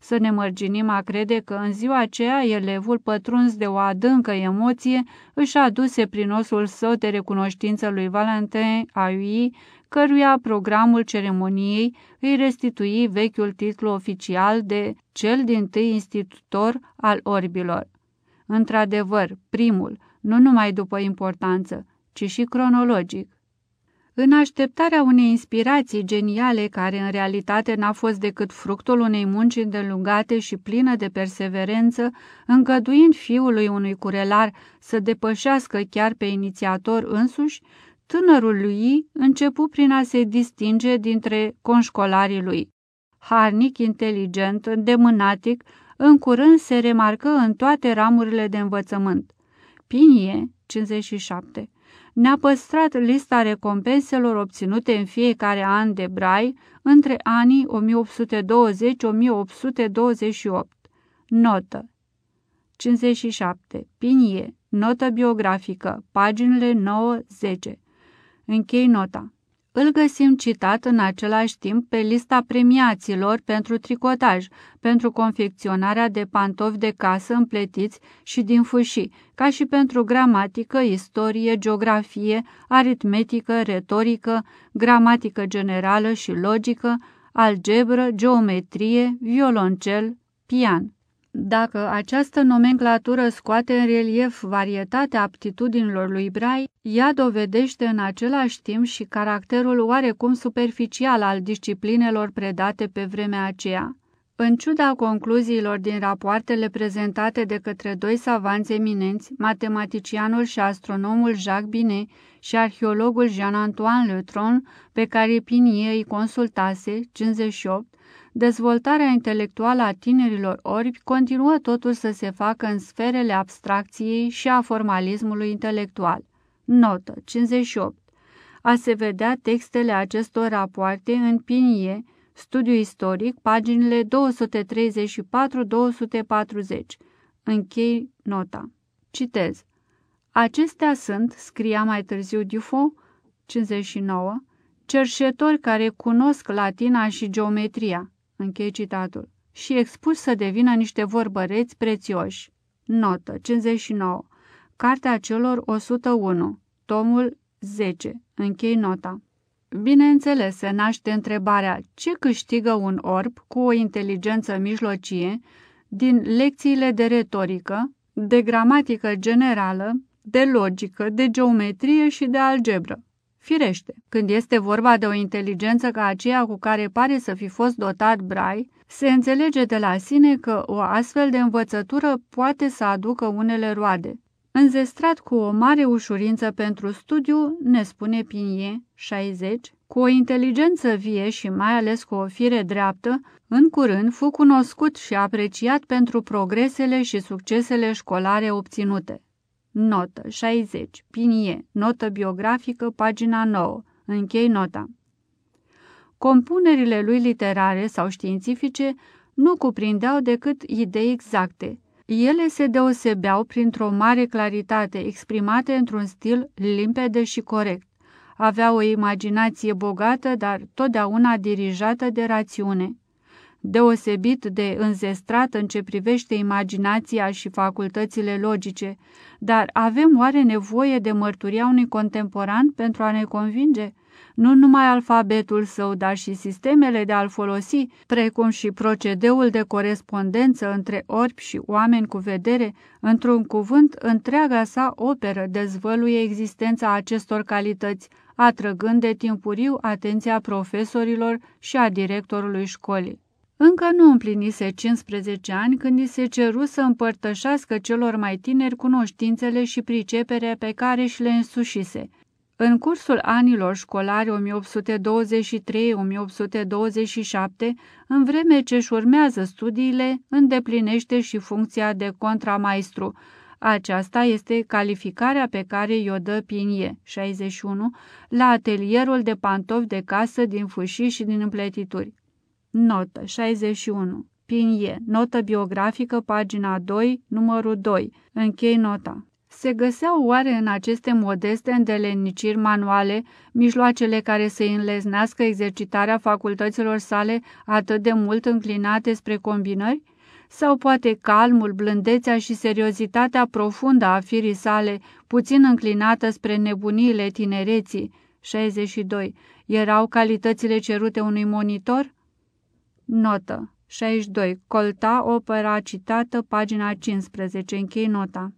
Speaker 1: Să ne mărginim a crede că în ziua aceea elevul, pătruns de o adâncă emoție, își aduse prin osul său de recunoștință lui Valentin Ayui, căruia programul ceremoniei îi restitui vechiul titlu oficial de cel din tâi institutor al orbilor. Într-adevăr, primul, nu numai după importanță, ci și cronologic. În așteptarea unei inspirații geniale care în realitate n-a fost decât fructul unei munci îndelungate și plină de perseverență, îngăduind fiului unui curelar să depășească chiar pe inițiator însuși, tânărul lui începu prin a se distinge dintre conșcolarii lui. Harnic, inteligent, demânatic, în curând se remarcă în toate ramurile de învățământ. Pinie, 57 ne-a păstrat lista recompenselor obținute în fiecare an de Brai între anii 1820-1828. Notă 57. Pinie. Notă biografică. Paginile 9-10. Închei nota. Îl găsim citat în același timp pe lista premiaților pentru tricotaj, pentru confecționarea de pantofi de casă împletiți și din fâșii, ca și pentru gramatică, istorie, geografie, aritmetică, retorică, gramatică generală și logică, algebră, geometrie, violoncel, pian. Dacă această nomenclatură scoate în relief varietatea aptitudinilor lui Brai, ea dovedește în același timp și caracterul oarecum superficial al disciplinelor predate pe vremea aceea. În ciuda concluziilor din rapoartele prezentate de către doi savanți eminenți, matematicianul și astronomul Jacques Binet și arheologul Jean-Antoine Leutron, pe care Pinie îi consultase, 58, dezvoltarea intelectuală a tinerilor orbi continuă totul să se facă în sferele abstracției și a formalismului intelectual. Notă 58. A se vedea textele acestor rapoarte în Pinie, studiu istoric, paginile 234-240. Închei nota. Citez. Acestea sunt, scria mai târziu Dufo, 59, cerșetori care cunosc latina și geometria, închei citatul, și expus să devină niște vorbăreți prețioși. Notă 59. Cartea celor 101. Tomul 10. Închei nota. Bineînțeles, se naște întrebarea ce câștigă un orb cu o inteligență mijlocie din lecțiile de retorică, de gramatică generală, de logică, de geometrie și de algebră. Firește, când este vorba de o inteligență ca aceea cu care pare să fi fost dotat Brai, se înțelege de la sine că o astfel de învățătură poate să aducă unele roade. Înzestrat cu o mare ușurință pentru studiu, ne spune Pinie, 60, cu o inteligență vie și mai ales cu o fire dreaptă, în curând fu cunoscut și apreciat pentru progresele și succesele școlare obținute. Notă 60. Pinie. Notă biografică, pagina 9. Închei nota. Compunerile lui literare sau științifice nu cuprindeau decât idei exacte. Ele se deosebeau printr-o mare claritate, exprimate într-un stil limpede și corect. Avea o imaginație bogată, dar totdeauna dirijată de rațiune deosebit de înzestrat în ce privește imaginația și facultățile logice, dar avem oare nevoie de mărturia unui contemporan pentru a ne convinge? Nu numai alfabetul său, dar și sistemele de a-l folosi, precum și procedeul de corespondență între orbi și oameni cu vedere, într-un cuvânt, întreaga sa operă dezvăluie existența acestor calități, atrăgând de timpuriu atenția profesorilor și a directorului școlii. Încă nu împlinise 15 ani când îi se ceru să împărtășească celor mai tineri cunoștințele și priceperea pe care și le însușise. În cursul anilor școlari 1823-1827, în vreme ce își urmează studiile, îndeplinește și funcția de contramaestru, Aceasta este calificarea pe care i-o dă Pinie, 61, la atelierul de pantofi de casă din fâșii și din împletituri. Notă 61. Pinie, notă biografică, pagina 2, numărul 2. Închei nota. Se găseau oare în aceste modeste îndeleniciri manuale mijloacele care să înleznească exercitarea facultăților sale atât de mult înclinate spre combinări? Sau poate calmul, blândețea și seriozitatea profundă a firii sale, puțin înclinată spre nebuniile tinereții, 62, erau calitățile cerute unui monitor? Notă 62. Colta, opera citată, pagina 15. Închei nota.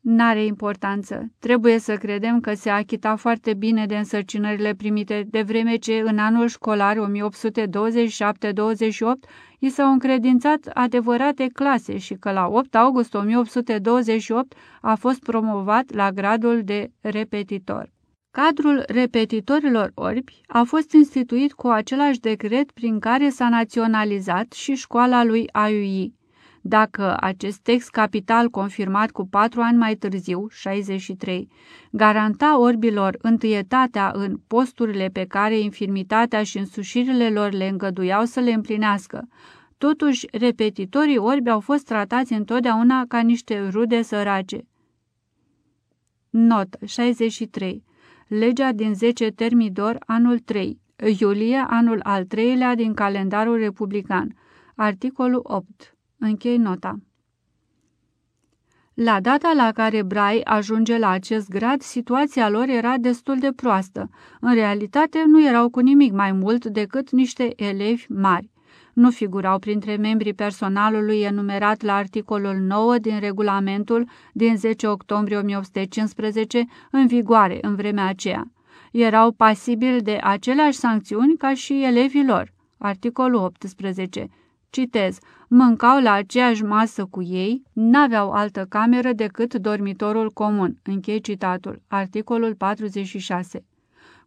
Speaker 1: N-are importanță. Trebuie să credem că se achita foarte bine de însărcinările primite, de vreme ce în anul școlar 1827-28 și s-au încredințat adevărate clase și că la 8 august 1828 a fost promovat la gradul de repetitor. Cadrul repetitorilor orbi a fost instituit cu același decret prin care s-a naționalizat și școala lui Aiui. Dacă acest text capital confirmat cu patru ani mai târziu, 63, garanta orbilor întâietatea în posturile pe care infirmitatea și însușirile lor le îngăduiau să le împlinească, totuși repetitorii orbi au fost tratați întotdeauna ca niște rude sărace. Notă 63 legea din 10 Termidor, anul 3, iulie, anul al treilea din calendarul republican, articolul 8. Închei nota. La data la care Brai ajunge la acest grad, situația lor era destul de proastă. În realitate, nu erau cu nimic mai mult decât niște elevi mari nu figurau printre membrii personalului enumerat la articolul 9 din regulamentul din 10 octombrie 1815 în vigoare în vremea aceea. Erau pasibili de aceleași sancțiuni ca și elevii lor. Articolul 18. Citez. Mâncau la aceeași masă cu ei, n-aveau altă cameră decât dormitorul comun. Închei citatul. Articolul 46.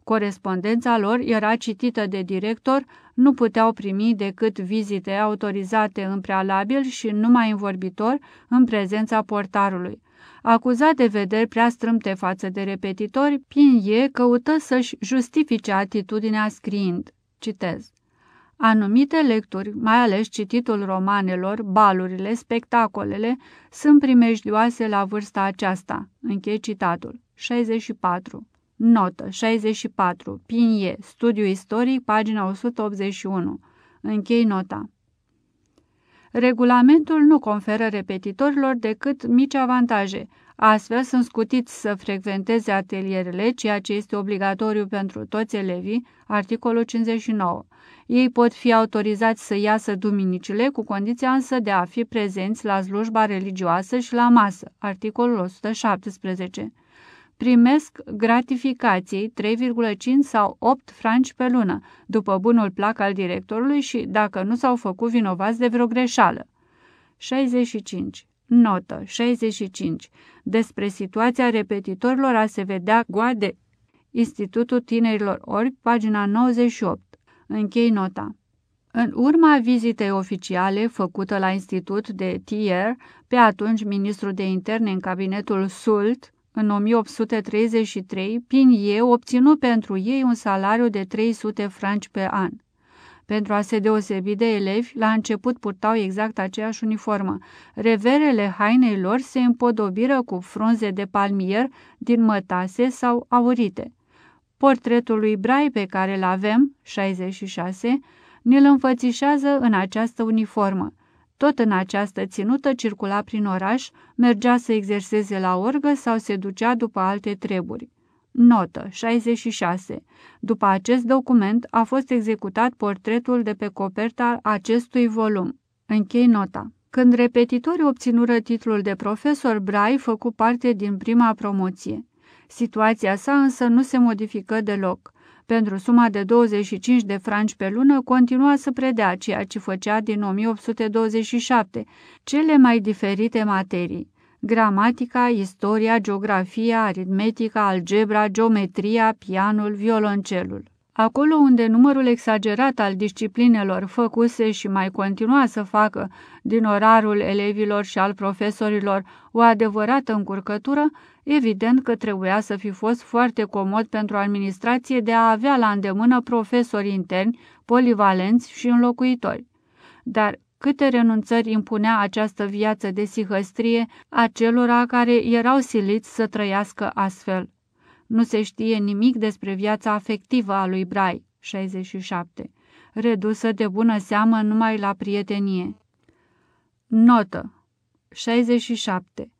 Speaker 1: Corespondența lor era citită de director, nu puteau primi decât vizite autorizate în prealabil și numai în vorbitor în prezența portarului. Acuzat de vederi prea strâmte față de repetitori, Pinie căută să-și justifice atitudinea scriind. Citez. Anumite lecturi, mai ales cititul romanelor, balurile, spectacolele, sunt primejdioase la vârsta aceasta. Închei citatul. 64. Notă 64. Pinie. Studiu istoric, pagina 181. Închei nota. Regulamentul nu conferă repetitorilor decât mici avantaje. Astfel sunt scutiți să frecventeze atelierele, ceea ce este obligatoriu pentru toți elevii, articolul 59. Ei pot fi autorizați să iasă duminicile, cu condiția însă de a fi prezenți la slujba religioasă și la masă, articolul 117 primesc gratificații 3,5 sau 8 franci pe lună, după bunul plac al directorului și dacă nu s-au făcut vinovați de vreo greșeală. 65. Notă 65. Despre situația repetitorilor a se vedea goade. Institutul Tinerilor Orbi, pagina 98. Închei nota. În urma vizitei oficiale făcută la institut de Thier, pe atunci ministru de interne în cabinetul Sult, în 1833, Pinie obținu pentru ei un salariu de 300 franci pe an. Pentru a se deosebi de elevi, la început purtau exact aceeași uniformă. Reverele hainei lor se împodobiră cu frunze de palmier din mătase sau aurite. Portretul lui Brai pe care îl avem, 66, ne-l înfățișează în această uniformă. Tot în această ținută circula prin oraș, mergea să exerseze la orgă sau se ducea după alte treburi. Notă 66. După acest document a fost executat portretul de pe coperta acestui volum. Închei nota. Când repetitorii obținură titlul de profesor, Brai făcu parte din prima promoție. Situația sa însă nu se modifică deloc. Pentru suma de 25 de franci pe lună, continua să predea ceea ce făcea din 1827, cele mai diferite materii. Gramatica, istoria, geografia, aritmetica, algebra, geometria, pianul, violoncelul. Acolo unde numărul exagerat al disciplinelor făcuse și mai continua să facă din orarul elevilor și al profesorilor o adevărată încurcătură, evident că trebuia să fi fost foarte comod pentru administrație de a avea la îndemână profesori interni, polivalenți și înlocuitori. Dar câte renunțări impunea această viață de sihăstrie acelora care erau siliți să trăiască astfel. Nu se știe nimic despre viața afectivă a lui Brai, 67, redusă de bună seamă numai la prietenie. Notă 67.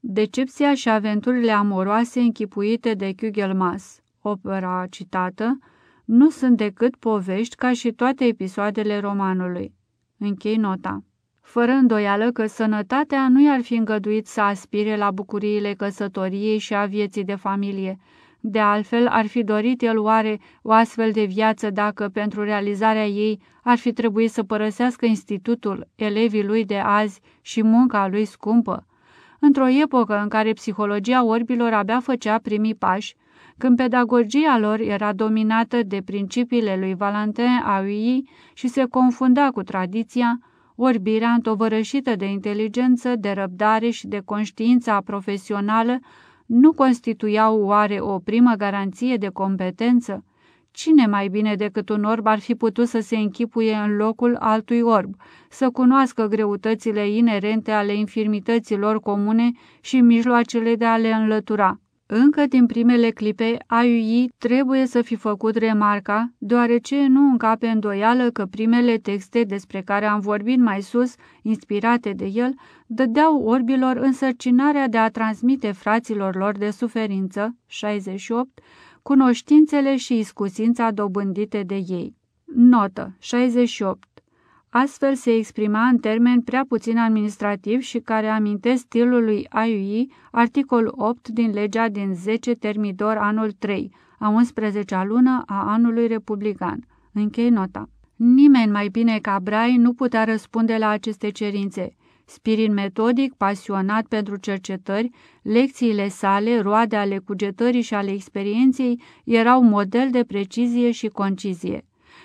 Speaker 1: Decepția și aventurile amoroase închipuite de Kugelmas, opera citată, nu sunt decât povești ca și toate episoadele romanului. Închei nota. Fără îndoială că sănătatea nu i-ar fi îngăduit să aspire la bucuriile căsătoriei și a vieții de familie. De altfel, ar fi dorit el oare o astfel de viață dacă, pentru realizarea ei, ar fi trebuit să părăsească institutul, elevii lui de azi și munca lui scumpă? Într-o epocă în care psihologia orbilor abia făcea primii pași, când pedagogia lor era dominată de principiile lui Valentin Auii și se confunda cu tradiția, orbirea întovărășită de inteligență, de răbdare și de conștiința profesională nu constituiau oare o primă garanție de competență? Cine mai bine decât un orb ar fi putut să se închipuie în locul altui orb, să cunoască greutățile inerente ale infirmităților comune și mijloacele de a le înlătura? Încă din primele clipe, Aiui trebuie să fi făcut remarca, deoarece nu încape îndoială că primele texte despre care am vorbit mai sus, inspirate de el, dădeau orbilor însărcinarea de a transmite fraților lor de suferință, 68, cunoștințele și iscusința dobândite de ei. Notă 68 Astfel se exprima în termeni prea puțin administrativ și care amintesc stilul lui AUI, articol 8 din legea din 10 termidor anul 3, a 11-a lună a anului republican. Închei nota. Nimeni mai bine ca Brai nu putea răspunde la aceste cerințe. Spirit metodic, pasionat pentru cercetări, lecțiile sale, roade ale cugetării și ale experienței, erau model de precizie și concizie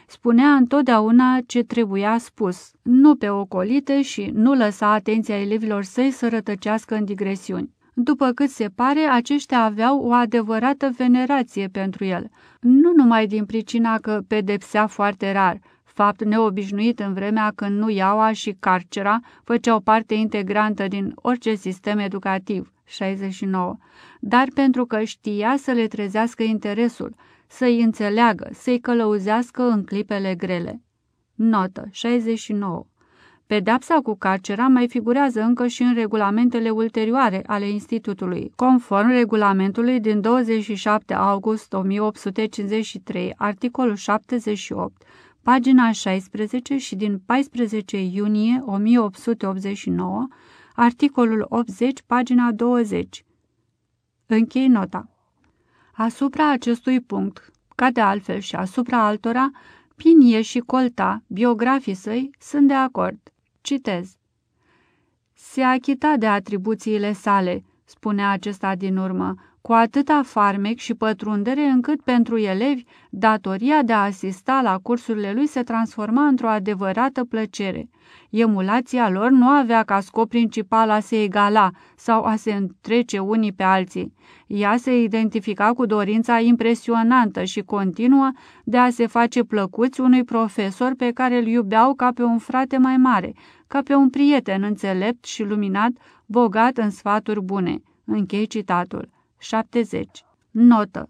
Speaker 1: spunea întotdeauna ce trebuia spus, nu pe ocolite și nu lăsa atenția elevilor săi să rătăcească în digresiuni. După cât se pare, aceștia aveau o adevărată venerație pentru el, nu numai din pricina că pedepsea foarte rar, fapt neobișnuit în vremea când nu iaua și carcera făceau parte integrantă din orice sistem educativ, 69, dar pentru că știa să le trezească interesul, să-i înțeleagă, să-i călăuzească în clipele grele. Notă 69 Pedapsa cu carcera mai figurează încă și în regulamentele ulterioare ale Institutului, conform regulamentului din 27 august 1853, articolul 78, pagina 16 și din 14 iunie 1889, articolul 80, pagina 20. Închei nota. Asupra acestui punct, ca de altfel și asupra altora, Pinie și Colta, biografii săi, sunt de acord. Citez. Se achita de atribuțiile sale, spunea acesta din urmă, cu atâta farmec și pătrundere încât pentru elevi datoria de a asista la cursurile lui se transforma într-o adevărată plăcere. Emulația lor nu avea ca scop principal a se egala sau a se întrece unii pe alții. Ea se identifica cu dorința impresionantă și continuă de a se face plăcuți unui profesor pe care îl iubeau ca pe un frate mai mare, ca pe un prieten înțelept și luminat, bogat în sfaturi bune. Închei citatul. 70. Notă.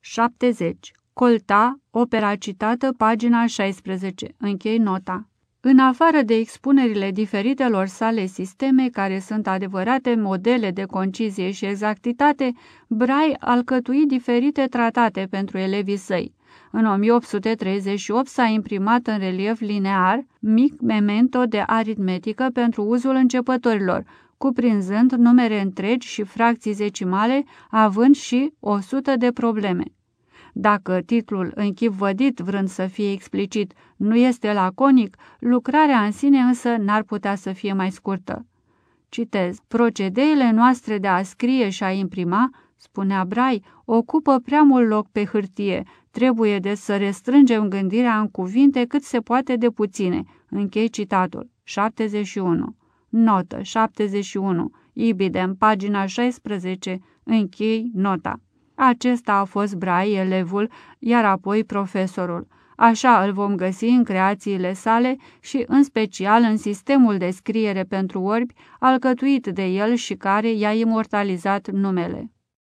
Speaker 1: 70. Colta, opera citată, pagina 16. Închei nota. În afară de expunerile diferitelor sale sisteme, care sunt adevărate modele de concizie și exactitate, Brai alcătui diferite tratate pentru elevii săi. În 1838 s-a imprimat în relief linear mic memento de aritmetică pentru uzul începătorilor, cuprinzând numere întregi și fracții zecimale, având și 100 de probleme. Dacă titlul închip vădit, vrând să fie explicit, nu este laconic, lucrarea în sine însă n-ar putea să fie mai scurtă. Citez, procedeile noastre de a scrie și a imprima spunea Brai, ocupă prea mult loc pe hârtie. Trebuie de să restrângem gândirea în cuvinte cât se poate de puține. Închei citatul. 71. Notă 71. Ibidem, pagina 16. Închei nota. Acesta a fost Brai, elevul, iar apoi profesorul. Așa îl vom găsi în creațiile sale și în special în sistemul de scriere pentru orbi alcătuit de el și care i-a imortalizat numele.